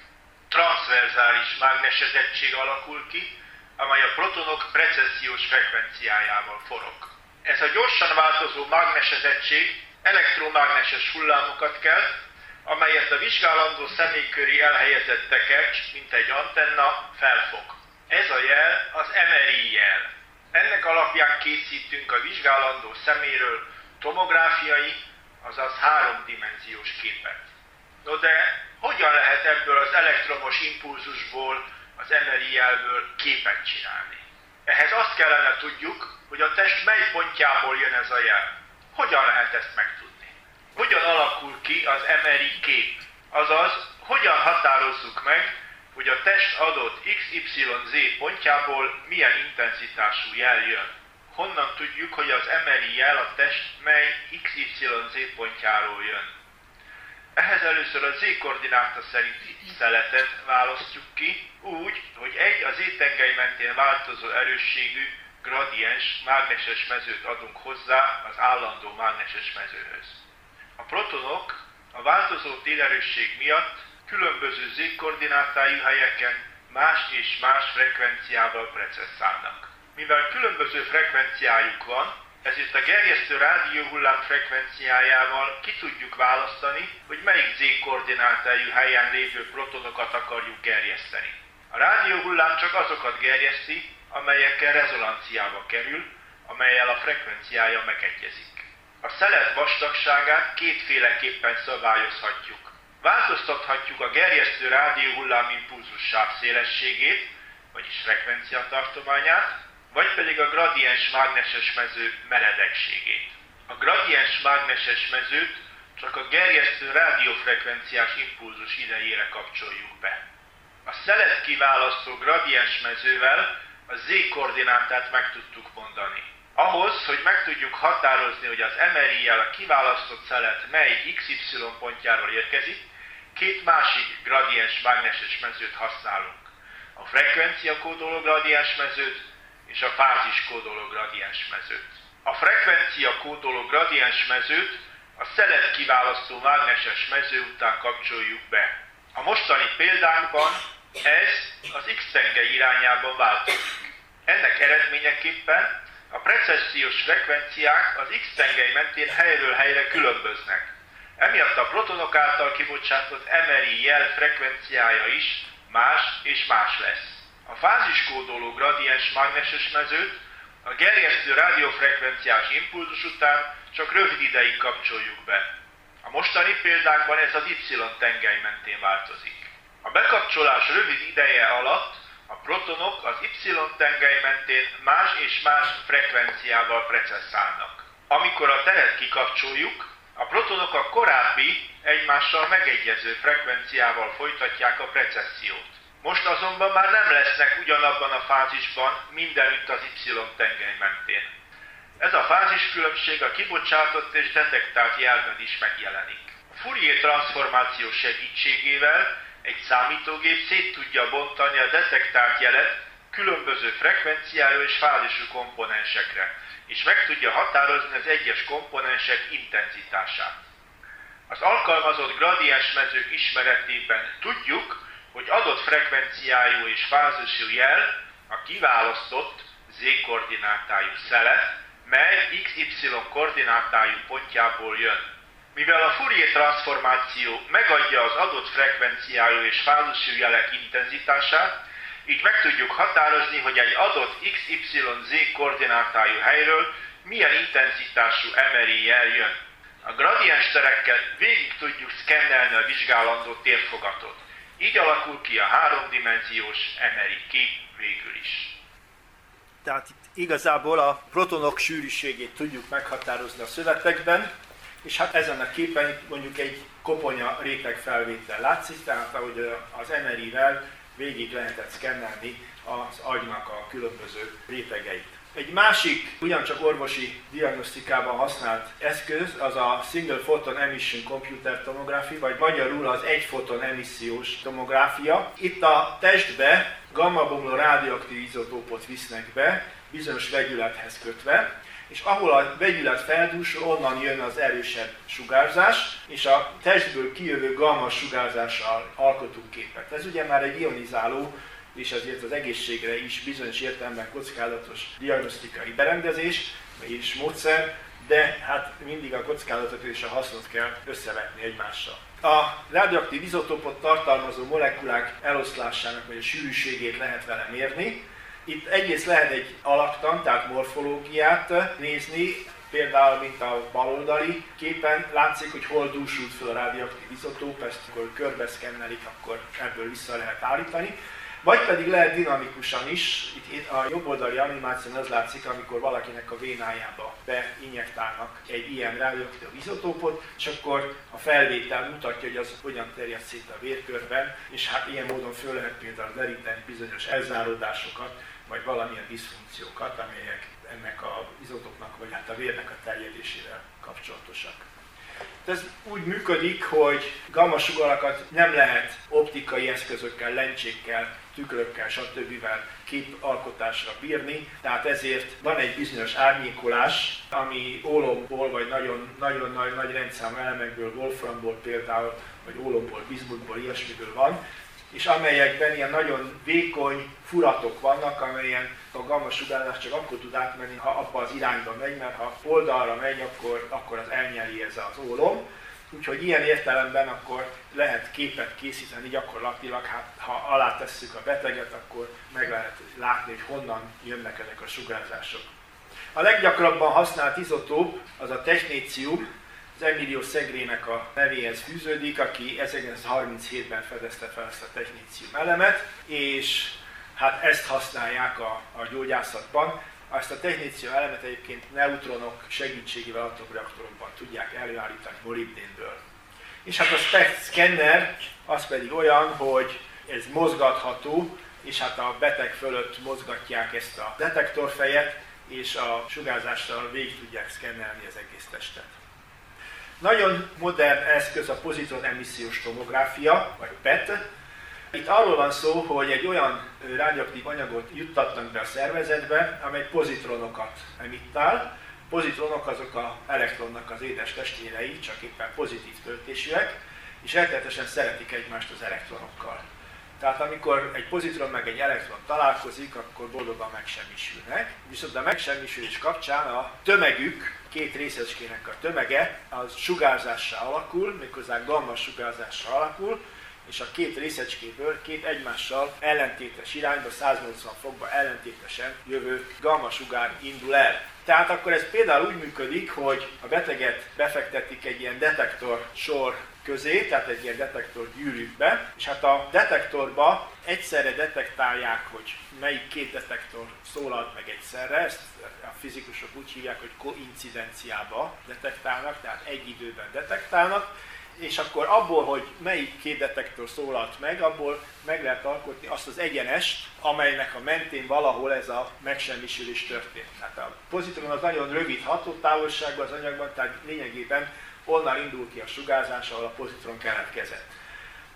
Transverzális mágnesezettség alakul ki, amely a protonok precessziós frekvenciájával forog. Ez a gyorsan változó mágnesezettség elektromágneses hullámokat kell, amelyet a vizsgálandó személy köré elhelyezett tekercs, mint egy antenna, felfog. Ez a jel az MRI jel. Ennek alapján készítünk a vizsgálandó szeméről tomográfiai, azaz háromdimenziós képet. No de hogyan lehet ebből az elektromos impulzusból, az MRI jelből képet csinálni? Ehhez azt kellene tudjuk, hogy a test mely pontjából jön ez a jel. Hogyan lehet ezt megtudni? Hogyan alakul ki az MRI kép? Azaz, hogyan határozzuk meg, hogy a test adott XYZ pontjából milyen intenzitású jel jön. Honnan tudjuk, hogy az MRI jel a test mely XYZ pontjáról jön. Ehhez először a Z koordináta szerinti szeletet választjuk ki, úgy, hogy egy az Z-tengely mentén változó erősségű gradiens mágneses mezőt adunk hozzá az állandó mágneses mezőhöz. A protonok a változó télerősség miatt különböző z-koordinátájú helyeken más és más frekvenciával precesszálnak. Mivel különböző frekvenciájuk van, ezért a gerjesztő rádióhullám frekvenciájával ki tudjuk választani, hogy melyik z-koordinátájú helyen lévő protonokat akarjuk gerjeszteni. A rádióhullám csak azokat gerjeszti, amelyekkel rezonanciába kerül, amelyel a frekvenciája megegyezik. A szelet vastagságát kétféleképpen szabályozhatjuk. Változtathatjuk a gerjesztő rádióhullám impulzus sávszélességét, vagyis frekvenciatartományát, vagy pedig a gradiens mágneses mező meredekségét. A gradiens mágneses mezőt csak a gerjesztő rádiófrekvenciás impulzus idejére kapcsoljuk be. A szelet kiválasztó gradiens mezővel a z koordinátát meg tudtuk mondani. Ahhoz, hogy meg tudjuk határozni, hogy az MRI-jel a kiválasztott szelet mely XY pontjáról érkezik, két másik gradiens mágneses mezőt használunk. A frekvencia kódoló gradiens mezőt és a fázis kódoló gradiens mezőt. A frekvencia kódoló gradiens mezőt a szelet kiválasztó mágneses mező után kapcsoljuk be. A mostani példánkban ez az X-tenge irányában változik. Ennek eredményeképpen a precessziós frekvenciák az X-tengely mentén helyről helyre különböznek. Emiatt a protonok által kibocsátott MRI jel frekvenciája is más és más lesz. A fáziskódoló gradiens mágneses mezőt a gerjesztő rádiófrekvenciás impulzus után csak rövid ideig kapcsoljuk be. A mostani példánkban ez az Y tengely mentén változik. A bekapcsolás rövid ideje alatt a protonok az Y-tengely mentén más és más frekvenciával precesszálnak. Amikor a teret kikapcsoljuk, a protonok a korábbi, egymással megegyező frekvenciával folytatják a precessziót. Most azonban már nem lesznek ugyanabban a fázisban mindenütt az Y-tengely mentén. Ez a fáziskülönbség a kibocsátott és detektált jelben is megjelenik. A Fourier transformáció segítségével egy számítógép szét tudja bontani a detektált jelet különböző frekvenciájú és fázisú komponensekre, és meg tudja határozni az egyes komponensek intenzitását. Az alkalmazott gradiens mezők ismeretében tudjuk, hogy adott frekvenciájú és fázisú jel a kiválasztott z-koordinátájú szelet, mely xy koordinátájú pontjából jön. Mivel a Fourier transformáció megadja az adott frekvenciájú és fázisú jelek intenzitását, így meg tudjuk határozni, hogy egy adott XYZ koordinátájú helyről milyen intenzitású MRI jel jön. A gradiens terekkel végig tudjuk szkennelni a vizsgálandó térfogatot. Így alakul ki a háromdimenziós MRI kép végül is. Tehát itt igazából a protonok sűrűségét tudjuk meghatározni a szövetekben, és hát ezen a képen mondjuk egy koponya réteg felvétel látszik, tehát ahogy az MRI-vel végig lehetett szkennelni az agynak a különböző rétegeit. Egy másik, ugyancsak orvosi diagnosztikában használt eszköz az a Single Photon Emission Computer Tomography, vagy magyarul az egy foton emissziós tomográfia. Itt a testbe gammabomló rádióaktív izotópot visznek be, bizonyos vegyülethez kötve, és ahol a vegyület feldúsul, onnan jön az erősebb sugárzás, és a testből kijövő gamma sugárzással alkotunk képet. Ez ugye már egy ionizáló, és ezért az egészségre is bizonyos értelemben kockázatos diagnosztikai berendezés és módszer, de hát mindig a kockázatot és a hasznot kell összevetni egymással. A radioaktív izotópot tartalmazó molekulák eloszlásának vagy a sűrűségét lehet vele mérni, itt egyrészt lehet egy alaktan, tehát morfológiát nézni, például, mint a baloldali képen látszik, hogy hol dúsult fel a radioaktív izotóp, ezt akkor körbeszkennelik, akkor ebből vissza lehet állítani. Vagy pedig lehet dinamikusan is, itt a jobb oldali animáción az látszik, amikor valakinek a vénájába beinjektálnak egy ilyen radioaktív izotópot, és akkor a felvétel mutatja, hogy az hogyan terjed szét a vérkörben, és hát ilyen módon föl lehet például deríteni bizonyos elzáródásokat, vagy valamilyen diszfunkciókat, amelyek ennek a izotoknak, vagy hát a vérnek a terjedésével kapcsolatosak. Ez úgy működik, hogy gamma sugarakat nem lehet optikai eszközökkel, lencsékkel, tükrökkel, stb. képalkotásra bírni, tehát ezért van egy bizonyos árnyékolás, ami ólomból, vagy nagyon, nagyon nagy, nagy rendszám elemekből, wolframból például, vagy ólomból, bizmutból, ilyesmiből van, és amelyekben ilyen nagyon vékony furatok vannak, amelyen a gamma sugárzás csak akkor tud átmenni, ha abba az irányba megy, mert ha oldalra megy, akkor, akkor az elnyeli ez az ólom. Úgyhogy ilyen értelemben akkor lehet képet készíteni gyakorlatilag, hát ha alá tesszük a beteget, akkor meg lehet látni, hogy honnan jönnek ezek a sugárzások. A leggyakrabban használt izotóp az a technécium, az Emilio Szegrének a nevéhez fűződik, aki 1937-ben fedezte fel ezt a technícium elemet, és hát ezt használják a, a gyógyászatban. Ezt a technícium elemet egyébként neutronok segítségével atomreaktorokban tudják előállítani molibdénből. És hát a SPECT scanner az pedig olyan, hogy ez mozgatható, és hát a beteg fölött mozgatják ezt a detektorfejet, és a sugárzással végig tudják szkennelni az egész testet. Nagyon modern eszköz a pozitron emissziós tomográfia, vagy PET. Itt arról van szó, hogy egy olyan rádióaktív anyagot juttatnak be a szervezetbe, amely pozitronokat emittál. Pozitronok azok a elektronnak az édes testvérei, csak éppen pozitív töltésűek, és rettenetesen szeretik egymást az elektronokkal. Tehát amikor egy pozitron meg egy elektron találkozik, akkor boldogan megsemmisülnek. Viszont a megsemmisülés kapcsán a tömegük, két részecskének a tömege, az sugárzással alakul, méghozzá gamma sugárzással alakul, és a két részecskéből két egymással ellentétes irányba, 180 fokba ellentétesen jövő gamma sugár indul el. Tehát akkor ez például úgy működik, hogy a beteget befektetik egy ilyen detektor sor közé, tehát egy ilyen detektor gyűrűt be, és hát a detektorba egyszerre detektálják, hogy melyik két detektor szólalt meg egyszerre, ezt a fizikusok úgy hívják, hogy koincidenciába detektálnak, tehát egy időben detektálnak, és akkor abból, hogy melyik két detektor szólalt meg, abból meg lehet alkotni azt az egyenest, amelynek a mentén valahol ez a megsemmisülés történt. Tehát a pozitron az nagyon rövid hatótávolságú az anyagban, tehát lényegében onnan indul ki a sugárzás, ahol a pozitron keletkezett.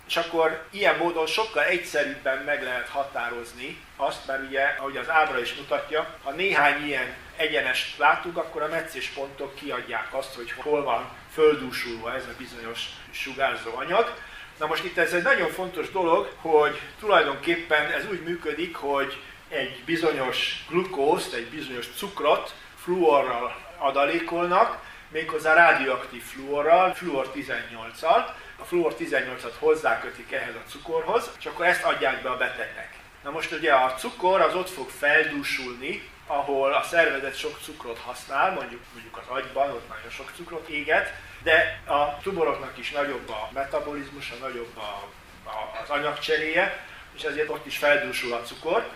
És akkor ilyen módon sokkal egyszerűbben meg lehet határozni azt, mert ugye, ahogy az ábra is mutatja, ha néhány ilyen egyenest látunk, akkor a meccéspontok kiadják azt, hogy hol van földúsulva ez a bizonyos sugárzó anyag. Na most itt ez egy nagyon fontos dolog, hogy tulajdonképpen ez úgy működik, hogy egy bizonyos glukózt, egy bizonyos cukrot fluorral adalékolnak, méghozzá radioaktív fluorral, fluor 18-al. A fluor 18-at hozzákötik ehhez a cukorhoz, és akkor ezt adják be a betegnek. Na most ugye a cukor az ott fog feldúsulni, ahol a szervezet sok cukrot használ, mondjuk, mondjuk az agyban, ott nagyon sok cukrot éget, de a tumoroknak is nagyobb a metabolizmusa, nagyobb a, a, az anyagcseréje, és ezért ott is feldúsul a cukor.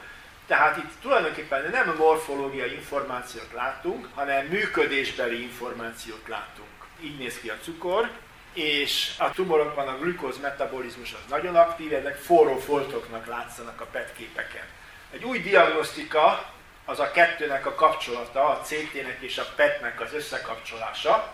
Tehát itt tulajdonképpen nem morfológiai információt látunk, hanem működésbeli információt látunk. Így néz ki a cukor, és a tumorokban a glükóz metabolizmus az nagyon aktív, ezek forró foltoknak látszanak a PET képeken. Egy új diagnosztika az a kettőnek a kapcsolata, a CT-nek és a PET-nek az összekapcsolása.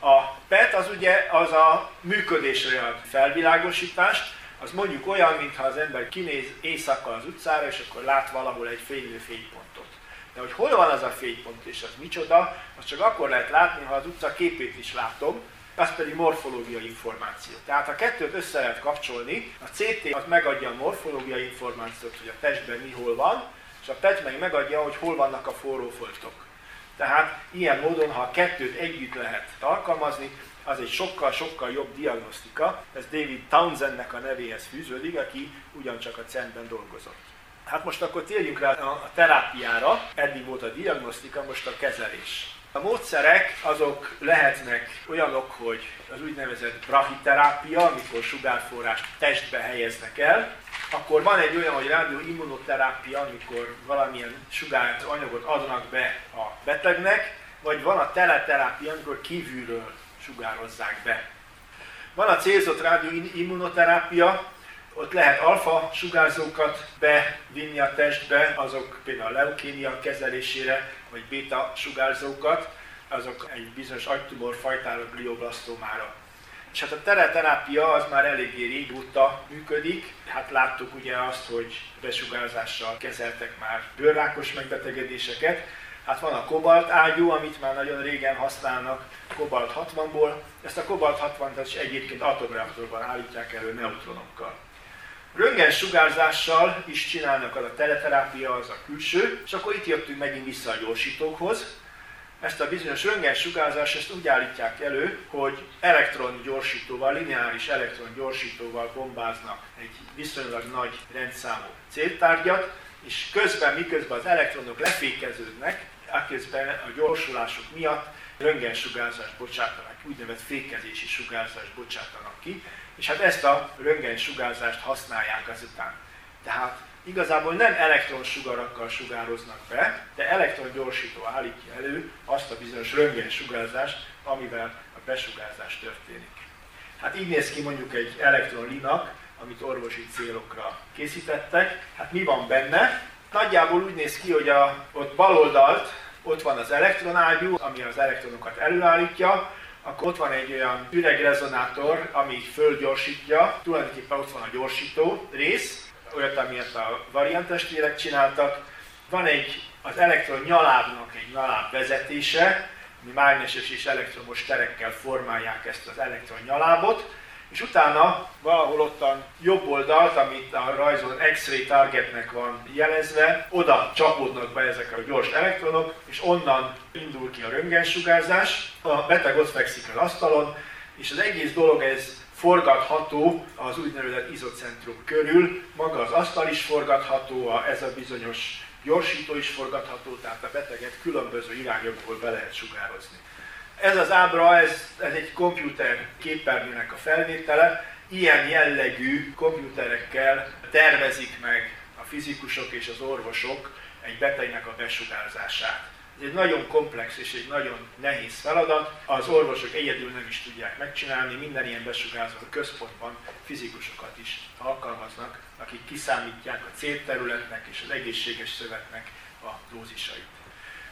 A PET az ugye az a működésre ad felvilágosítást, az mondjuk olyan, mintha az ember kinéz éjszaka az utcára, és akkor lát valahol egy fénylő fénypontot. De hogy hol van az a fénypont és az micsoda, az csak akkor lehet látni, ha az utca képét is látom, az pedig morfológiai információ. Tehát a kettőt össze lehet kapcsolni, a CT az megadja a morfológiai információt, hogy a testben mi hol van, és a PET meg megadja, hogy hol vannak a forró foltok. Tehát ilyen módon, ha a kettőt együtt lehet alkalmazni, az egy sokkal-sokkal jobb diagnosztika. Ez David Townsendnek a nevéhez fűződik, aki ugyancsak a CERN-ben dolgozott. Hát most akkor térjünk rá a terápiára. Eddig volt a diagnosztika, most a kezelés. A módszerek azok lehetnek olyanok, hogy az úgynevezett brahiterápia, amikor sugárforrást testbe helyeznek el, akkor van egy olyan, hogy radioimmunoterápia, amikor valamilyen sugár anyagot adnak be a betegnek, vagy van a teleterápia, amikor kívülről sugározzák be. Van a célzott radioimmunoterápia, ott lehet alfa sugárzókat bevinni a testbe, azok például a leukémia kezelésére, vagy beta sugárzókat, azok egy bizonyos agytumor fajtára, glioblastomára. És hát a tereterápia az már eléggé régóta működik. Hát láttuk ugye azt, hogy besugárzással kezeltek már bőrrákos megbetegedéseket. Hát van a kobalt ágyú, amit már nagyon régen használnak, kobalt 60-ból. Ezt a kobalt 60-at is egyébként atomreaktorban állítják elő neutronokkal. Röntgen sugárzással is csinálnak az a teleterápia, az a külső, és akkor itt jöttünk megint vissza a gyorsítókhoz. Ezt a bizonyos röntgen sugárzást ezt úgy állítják elő, hogy elektron gyorsítóval, lineáris elektron gyorsítóval bombáznak egy viszonylag nagy rendszámú céltárgyat, és közben, miközben az elektronok lefékeződnek, aközben a gyorsulások miatt röntgensugárzást bocsátanak, úgynevezett fékezési sugárzást bocsátanak ki, és hát ezt a röntgensugárzást használják azután. Tehát igazából nem elektronsugarakkal sugároznak be, de elektrongyorsító állítja elő azt a bizonyos röntgensugárzást, amivel a besugárzás történik. Hát így néz ki mondjuk egy elektronlinak, amit orvosi célokra készítettek. Hát mi van benne? Nagyjából úgy néz ki, hogy a, ott baloldalt ott van az elektronágyú, ami az elektronokat előállítja, akkor ott van egy olyan üregrezonátor, ami fölgyorsítja, tulajdonképpen ott van a gyorsító rész, olyat, amilyet a variantestvérek csináltak. Van egy, az elektron nyalábnak egy nyaláb vezetése, ami mágneses és elektromos terekkel formálják ezt az elektron nyalábot, és utána valahol ottan jobb oldalt, amit a rajzon X-ray targetnek van jelezve, oda csapódnak be ezek a gyors elektronok, és onnan indul ki a röntgensugárzás. A beteg ott fekszik az asztalon, és az egész dolog ez forgatható az úgynevezett izocentrum körül, maga az asztal is forgatható, ez a bizonyos gyorsító is forgatható, tehát a beteget különböző irányokból be lehet sugározni. Ez az ábra, ez, ez egy komputer képernyőnek a felvétele, ilyen jellegű komputerekkel tervezik meg a fizikusok és az orvosok egy betegnek a besugárzását. Ez egy nagyon komplex és egy nagyon nehéz feladat. Az orvosok egyedül nem is tudják megcsinálni, minden ilyen besugárzó központban fizikusokat is alkalmaznak, akik kiszámítják a célterületnek és az egészséges szövetnek a dózisait.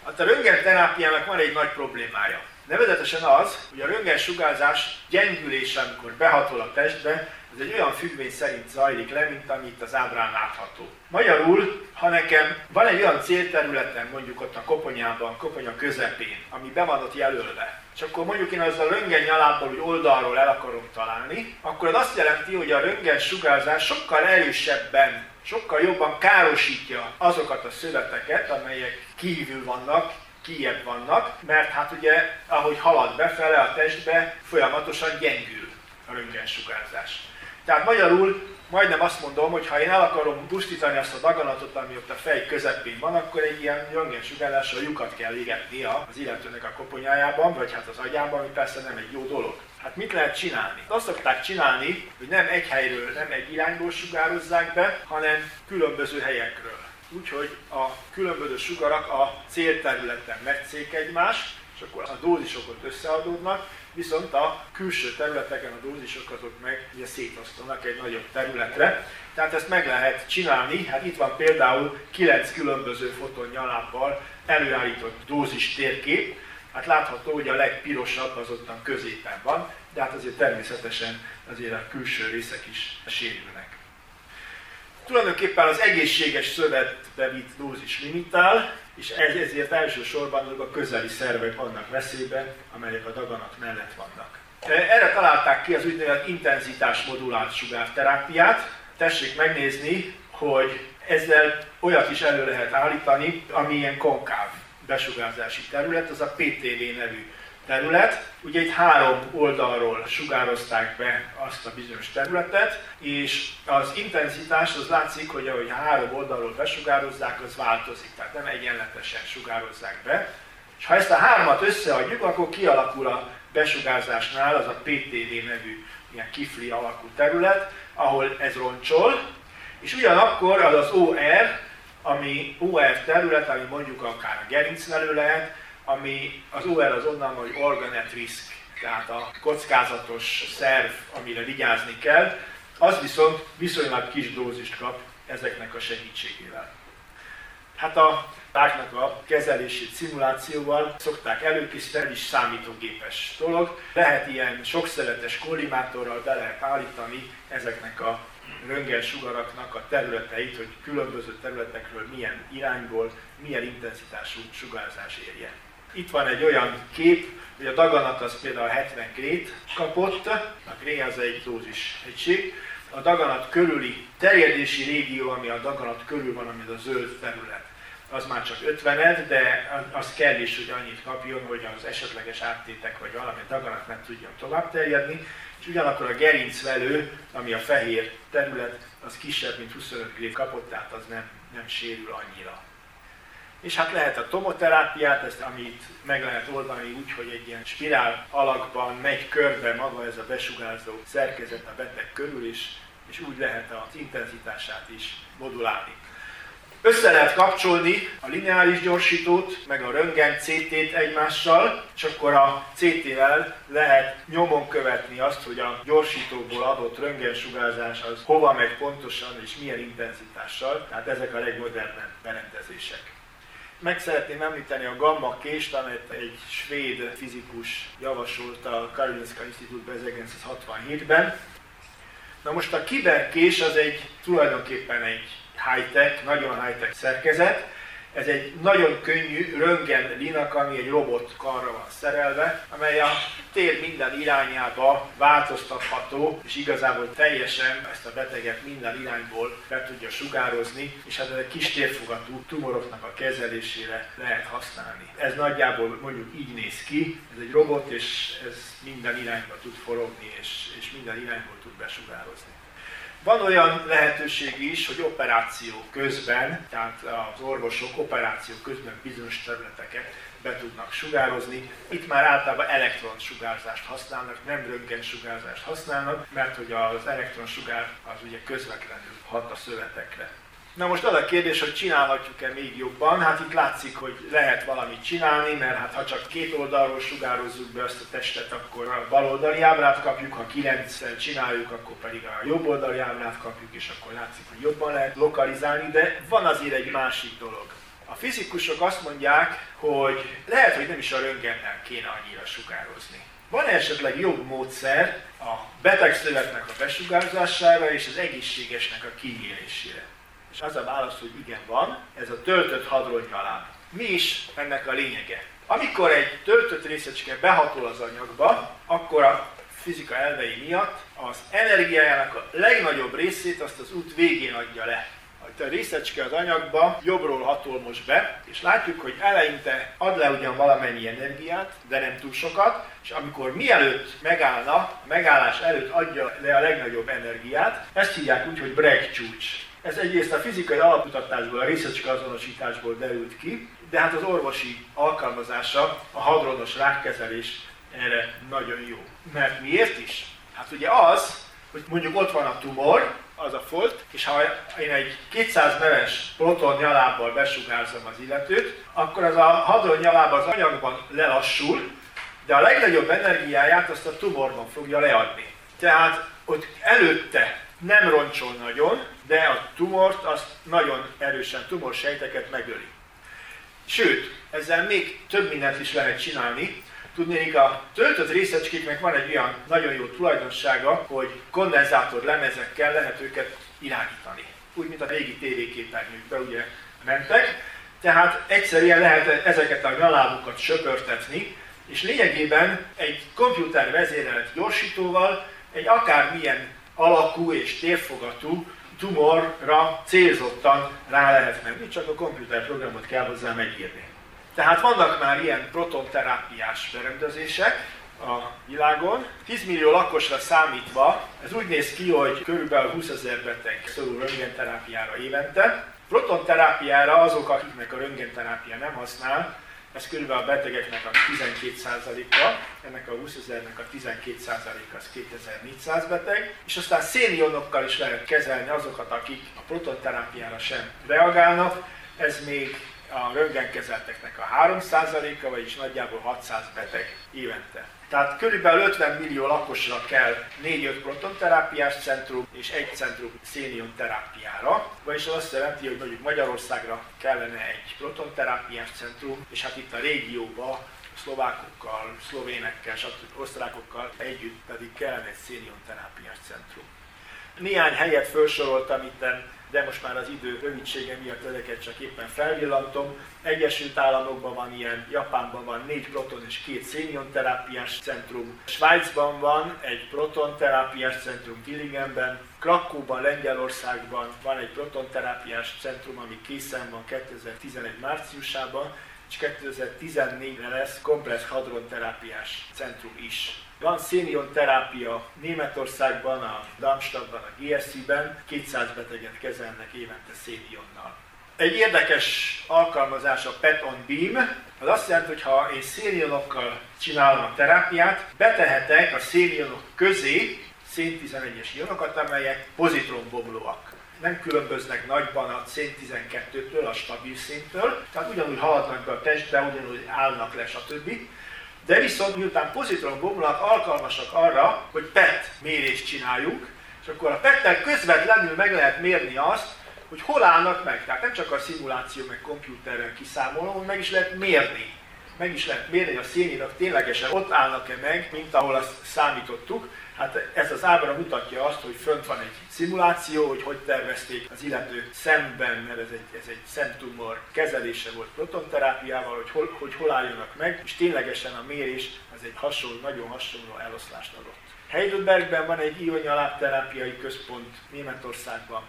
Hát a röntgenterápiának van egy nagy problémája. Nevezetesen az, hogy a röntgen sugárzás gyengülése, amikor behatol a testbe, ez egy olyan függvény szerint zajlik le, mint amit az ábrán látható. Magyarul, ha nekem van egy olyan célterületem, mondjuk ott a koponyában, koponya közepén, ami be van ott jelölve, és akkor mondjuk én az a röntgen nyalából úgy oldalról el akarom találni, akkor az azt jelenti, hogy a röntgen sugárzás sokkal erősebben, sokkal jobban károsítja azokat a szöveteket, amelyek kívül vannak, kijebb vannak, mert hát ugye, ahogy halad befele a testbe, folyamatosan gyengül a röntgensugárzás. Tehát magyarul majdnem azt mondom, hogy ha én el akarom pusztítani azt a daganatot, ami ott a fej közepén van, akkor egy ilyen röntgensugárzással lyukat kell égetni az illetőnek a koponyájában, vagy hát az agyában, ami persze nem egy jó dolog. Hát mit lehet csinálni? Azt szokták csinálni, hogy nem egy helyről, nem egy irányból sugározzák be, hanem különböző helyekről. Úgyhogy a különböző sugarak a célterületen megcék egymást, és akkor a dózisok ott összeadódnak, viszont a külső területeken a dózisok azok meg ugye szétosztanak egy nagyobb területre. Tehát ezt meg lehet csinálni, hát itt van például 9 különböző fotonnyalábbal előállított dózis térkép, hát látható, hogy a legpirosabb az ottan középen van, de hát azért természetesen azért a külső részek is sérülnek. Tulajdonképpen az egészséges szövetbe vitt dózis limitál, és ezért elsősorban a közeli szervek vannak veszélyben, amelyek a daganat mellett vannak. Erre találták ki az úgynevezett intenzitás modulált sugárterápiát. Tessék megnézni, hogy ezzel olyat is elő lehet állítani, ami ilyen konkáv besugárzási terület, az a PTV nevű terület. Ugye itt három oldalról sugározták be azt a bizonyos területet, és az intenzitás az látszik, hogy ahogy három oldalról besugározzák, az változik, tehát nem egyenletesen sugározzák be. És ha ezt a hármat összeadjuk, akkor kialakul a besugárzásnál az a PTV nevű ilyen kifli alakú terület, ahol ez roncsol, és ugyanakkor az az OR, ami OR terület, ami mondjuk akár a gerincvelő lehet, ami az OR az onnan, hogy organ at risk, tehát a kockázatos szerv, amire vigyázni kell, az viszont viszonylag kis dózist kap ezeknek a segítségével. Hát a ráknak a kezelését szimulációval szokták előkészíteni, is számítógépes dolog. Lehet ilyen sokszeletes kollimátorral be lehet állítani ezeknek a röntgen sugaraknak a területeit, hogy különböző területekről milyen irányból, milyen intenzitású sugárzás érje. Itt van egy olyan kép, hogy a daganat az például 70 grét kapott, a gré az egy dózis egység. A daganat körüli terjedési régió, ami a daganat körül van, ami a zöld terület, az már csak 50 de az kell is, hogy annyit kapjon, hogy az esetleges áttétek vagy valami daganat nem tudjon tovább terjedni, és ugyanakkor a gerincvelő, ami a fehér terület, az kisebb, mint 25 grét kapott, tehát az nem, nem sérül annyira és hát lehet a tomoterápiát, ezt, amit meg lehet oldani úgy, hogy egy ilyen spirál alakban megy körbe maga ez a besugárzó szerkezet a beteg körül is, és úgy lehet az intenzitását is modulálni. Össze lehet kapcsolni a lineáris gyorsítót, meg a röntgen CT-t egymással, és akkor a CT-vel lehet nyomon követni azt, hogy a gyorsítóból adott röntgensugárzás az hova megy pontosan és milyen intenzitással. Tehát ezek a legmodernebb berendezések. Meg szeretném említeni a gamma kést, amelyet egy svéd fizikus javasolt a Karolinska Institute 1967-ben. Na most a kiberkés az egy tulajdonképpen egy high-tech, nagyon high-tech szerkezet, ez egy nagyon könnyű röntgen linak, ami egy robot karra van szerelve, amely a tér minden irányába változtatható, és igazából teljesen ezt a beteget minden irányból be tudja sugározni, és hát ez egy kis térfogatú tumoroknak a kezelésére lehet használni. Ez nagyjából mondjuk így néz ki, ez egy robot, és ez minden irányba tud forogni, és, és minden irányból tud besugározni. Van olyan lehetőség is, hogy operáció közben, tehát az orvosok operáció közben bizonyos területeket be tudnak sugározni. Itt már általában elektronsugárzást használnak, nem röntgensugárzást használnak, mert hogy az elektronsugár az ugye közvetlenül hat a szövetekre. Na most az a kérdés, hogy csinálhatjuk-e még jobban. Hát itt látszik, hogy lehet valamit csinálni, mert hát ha csak két oldalról sugározzuk be azt a testet, akkor a bal oldali ábrát kapjuk, ha kilencszer csináljuk, akkor pedig a jobb oldali ábrát kapjuk, és akkor látszik, hogy jobban lehet lokalizálni, de van azért egy másik dolog. A fizikusok azt mondják, hogy lehet, hogy nem is a röntgennel kéne annyira sugározni. Van esetleg jobb módszer a betegszövetnek a besugárzására és az egészségesnek a kinyílésére? És az a válasz, hogy igen van, ez a töltött hadronyaláb. Mi is ennek a lényege? Amikor egy töltött részecske behatol az anyagba, akkor a fizika elvei miatt az energiájának a legnagyobb részét azt az út végén adja le. A részecske az anyagba jobbról hatol most be, és látjuk, hogy eleinte ad le ugyan valamennyi energiát, de nem túl sokat, és amikor mielőtt megállna, megállás előtt adja le a legnagyobb energiát, ezt hívják úgy, hogy Bragg csúcs. Ez egyrészt a fizikai alapkutatásból, a részecske azonosításból derült ki, de hát az orvosi alkalmazása, a hadronos rákkezelés erre nagyon jó. Mert miért is? Hát ugye az, hogy mondjuk ott van a tumor, az a folt, és ha én egy 200 neves proton nyalábbal besugárzom az illetőt, akkor az a hadron nyaláb az anyagban lelassul, de a legnagyobb energiáját azt a tumorban fogja leadni. Tehát ott előtte nem roncsol nagyon, de a tumort azt nagyon erősen tumorsejteket megöli. Sőt, ezzel még több mindent is lehet csinálni. Tudnék, a töltött részecskéknek van egy olyan nagyon jó tulajdonsága, hogy kondenzátor lemezekkel lehet őket irányítani. Úgy, mint a régi tévéképernyőkbe ugye mentek. Tehát egyszerűen lehet ezeket a nyalábukat söpörtetni, és lényegében egy komputer vezérelt gyorsítóval egy akármilyen alakú és térfogatú tumorra célzottan rá lehet menni, csak a komputerprogramot kell hozzá megírni. Tehát vannak már ilyen protonterápiás berendezések a világon. 10 millió lakosra számítva, ez úgy néz ki, hogy körülbelül 20 ezer beteg szorul röntgenterápiára évente. Protonterápiára azok, akiknek a röntgenterápia nem használ, ez körülbelül a betegeknek a 12%-a, ennek a 20 ezernek a 12% az 2400 beteg, és aztán szénionokkal is lehet kezelni azokat, akik a protonterápiára sem reagálnak, ez még a röntgenkezelteknek a 3%-a, vagyis nagyjából 600 beteg évente. Tehát körülbelül 50 millió lakosra kell 4-5 protonterápiás centrum és egy centrum szénion terápiára, vagyis az azt jelenti, hogy mondjuk Magyarországra kellene egy protonterápiás centrum, és hát itt a régióban szlovákokkal, szlovénekkel, stb. osztrákokkal együtt pedig kellene egy szénion terápiás centrum. Néhány helyet felsoroltam itt de most már az idő rövidsége miatt ezeket csak éppen felvillanítom. Egyesült Államokban van ilyen, Japánban van négy proton és két szénion terápiás centrum, Svájcban van egy proton terápiás centrum Tillingenben, Krakóban, Lengyelországban van egy proton terápiás centrum, ami készen van 2011 márciusában, és 2014-re lesz komplex hadronterápiás centrum is. Van szénion terápia Németországban, a Darmstadtban, a GSC-ben, 200 beteget kezelnek évente szénionnal. Egy érdekes alkalmazás a PET on Beam, az azt jelenti, hogy ha én szénionokkal csinálom a terápiát, betehetek a szénionok közé szén 11-es ionokat, amelyek pozitronbomlóak. Nem különböznek nagyban a szén 12-től, a stabil széntől, tehát ugyanúgy haladnak be a testbe, ugyanúgy állnak le, stb. De viszont miután pozitron bomlak alkalmasak arra, hogy PET mérést csináljunk, és akkor a PET-tel közvetlenül meg lehet mérni azt, hogy hol állnak meg. Tehát nem csak a szimuláció meg komputerrel kiszámolom, meg is lehet mérni. Meg is lehet mérni, hogy a széninak ténylegesen ott állnak-e meg, mint ahol azt számítottuk. Hát ez az ábra mutatja azt, hogy fönt van egy szimuláció, hogy hogy tervezték az illető szemben, mert ez egy, ez egy szemtumor kezelése volt protonterápiával, hogy hol, hogy hol álljanak meg, és ténylegesen a mérés az egy hasonló, nagyon hasonló eloszlást adott. Heidelbergben van egy ionyalábterápiai központ Németországban,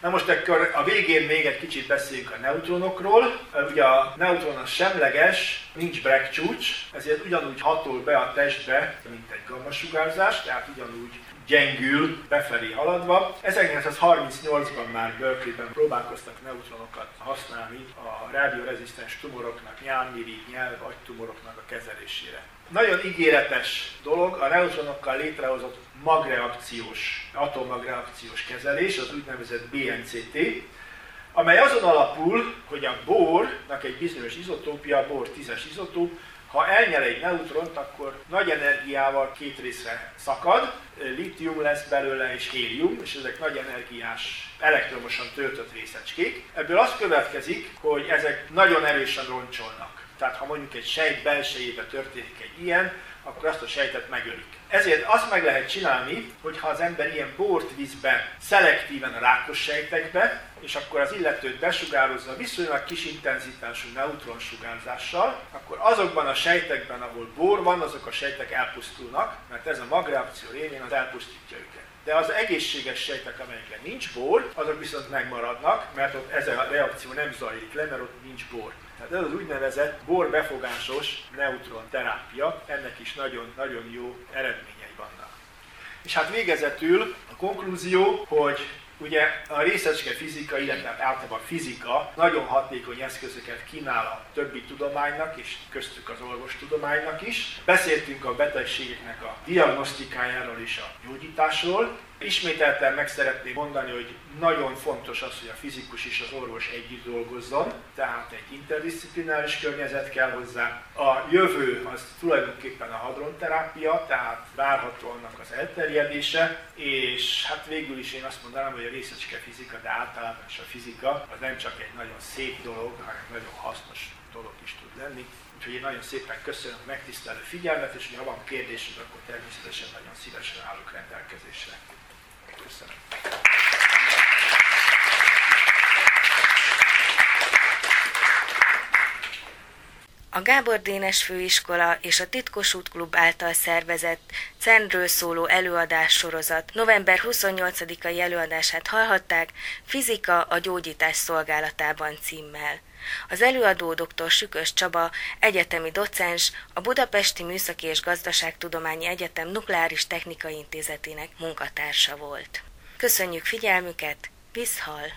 Na most akkor a végén még egy kicsit beszéljünk a neutronokról. Ugye a neutron az semleges, nincs Bragg csúcs, ezért ugyanúgy hatol be a testbe, mint egy gammasugárzás, tehát ugyanúgy gyengül, befelé haladva. 1938-ban már Berkeley-ben próbálkoztak neutronokat használni a rádiórezisztens tumoroknak, nyálmirigy, nyelv, agytumoroknak a kezelésére. Nagyon ígéretes dolog a neutronokkal létrehozott magreakciós, atommagreakciós kezelés, az úgynevezett BNCT, amely azon alapul, hogy a bornak egy bizonyos izotópia, bor 10-es izotóp, ha elnyel egy neutront, akkor nagy energiával két részre szakad, litium lesz belőle és hélium, és ezek nagy energiás, elektromosan töltött részecskék. Ebből az következik, hogy ezek nagyon erősen roncsolnak. Tehát ha mondjuk egy sejt belsejébe történik egy ilyen, akkor azt a sejtet megölik. Ezért azt meg lehet csinálni, hogy ha az ember ilyen bort visz be szelektíven a rákos sejtekbe, és akkor az illetőt besugározza viszonylag kis intenzitású neutronsugárzással, akkor azokban a sejtekben, ahol bor van, azok a sejtek elpusztulnak, mert ez a magreakció révén az elpusztítja őket. De az egészséges sejtek, amelyekben nincs bor, azok viszont megmaradnak, mert ott ez a reakció nem zajlik le, mert ott nincs bor. Tehát ez az úgynevezett borbefogásos neutron terápia, ennek is nagyon-nagyon jó eredményei vannak. És hát végezetül a konklúzió, hogy Ugye a részecske fizika, illetve általában fizika nagyon hatékony eszközöket kínál a többi tudománynak, és köztük az orvostudománynak is. Beszéltünk a betegségeknek a diagnosztikájáról és a gyógyításról, Ismételten meg szeretném mondani, hogy nagyon fontos az, hogy a fizikus és az orvos együtt dolgozzon, tehát egy interdisziplináris környezet kell hozzá. A jövő az tulajdonképpen a hadronterápia, tehát várható annak az elterjedése, és hát végül is én azt mondanám, hogy a részecske fizika, de általában is a fizika, az nem csak egy nagyon szép dolog, hanem nagyon hasznos dolog is tud lenni. Úgyhogy én nagyon szépen köszönöm a megtisztelő figyelmet, és ha van kérdésed, akkor természetesen nagyon szívesen állok rendelkezésre. Köszönöm. A Gábor Dénes Főiskola és a Titkos Útklub által szervezett CERN-ről szóló előadás sorozat november 28-ai előadását hallhatták Fizika a gyógyítás szolgálatában címmel. Az előadó dr. Sükös Csaba, egyetemi docens, a Budapesti Műszaki és Gazdaságtudományi Egyetem Nukleáris Technikai Intézetének munkatársa volt. Köszönjük figyelmüket, Viszhal!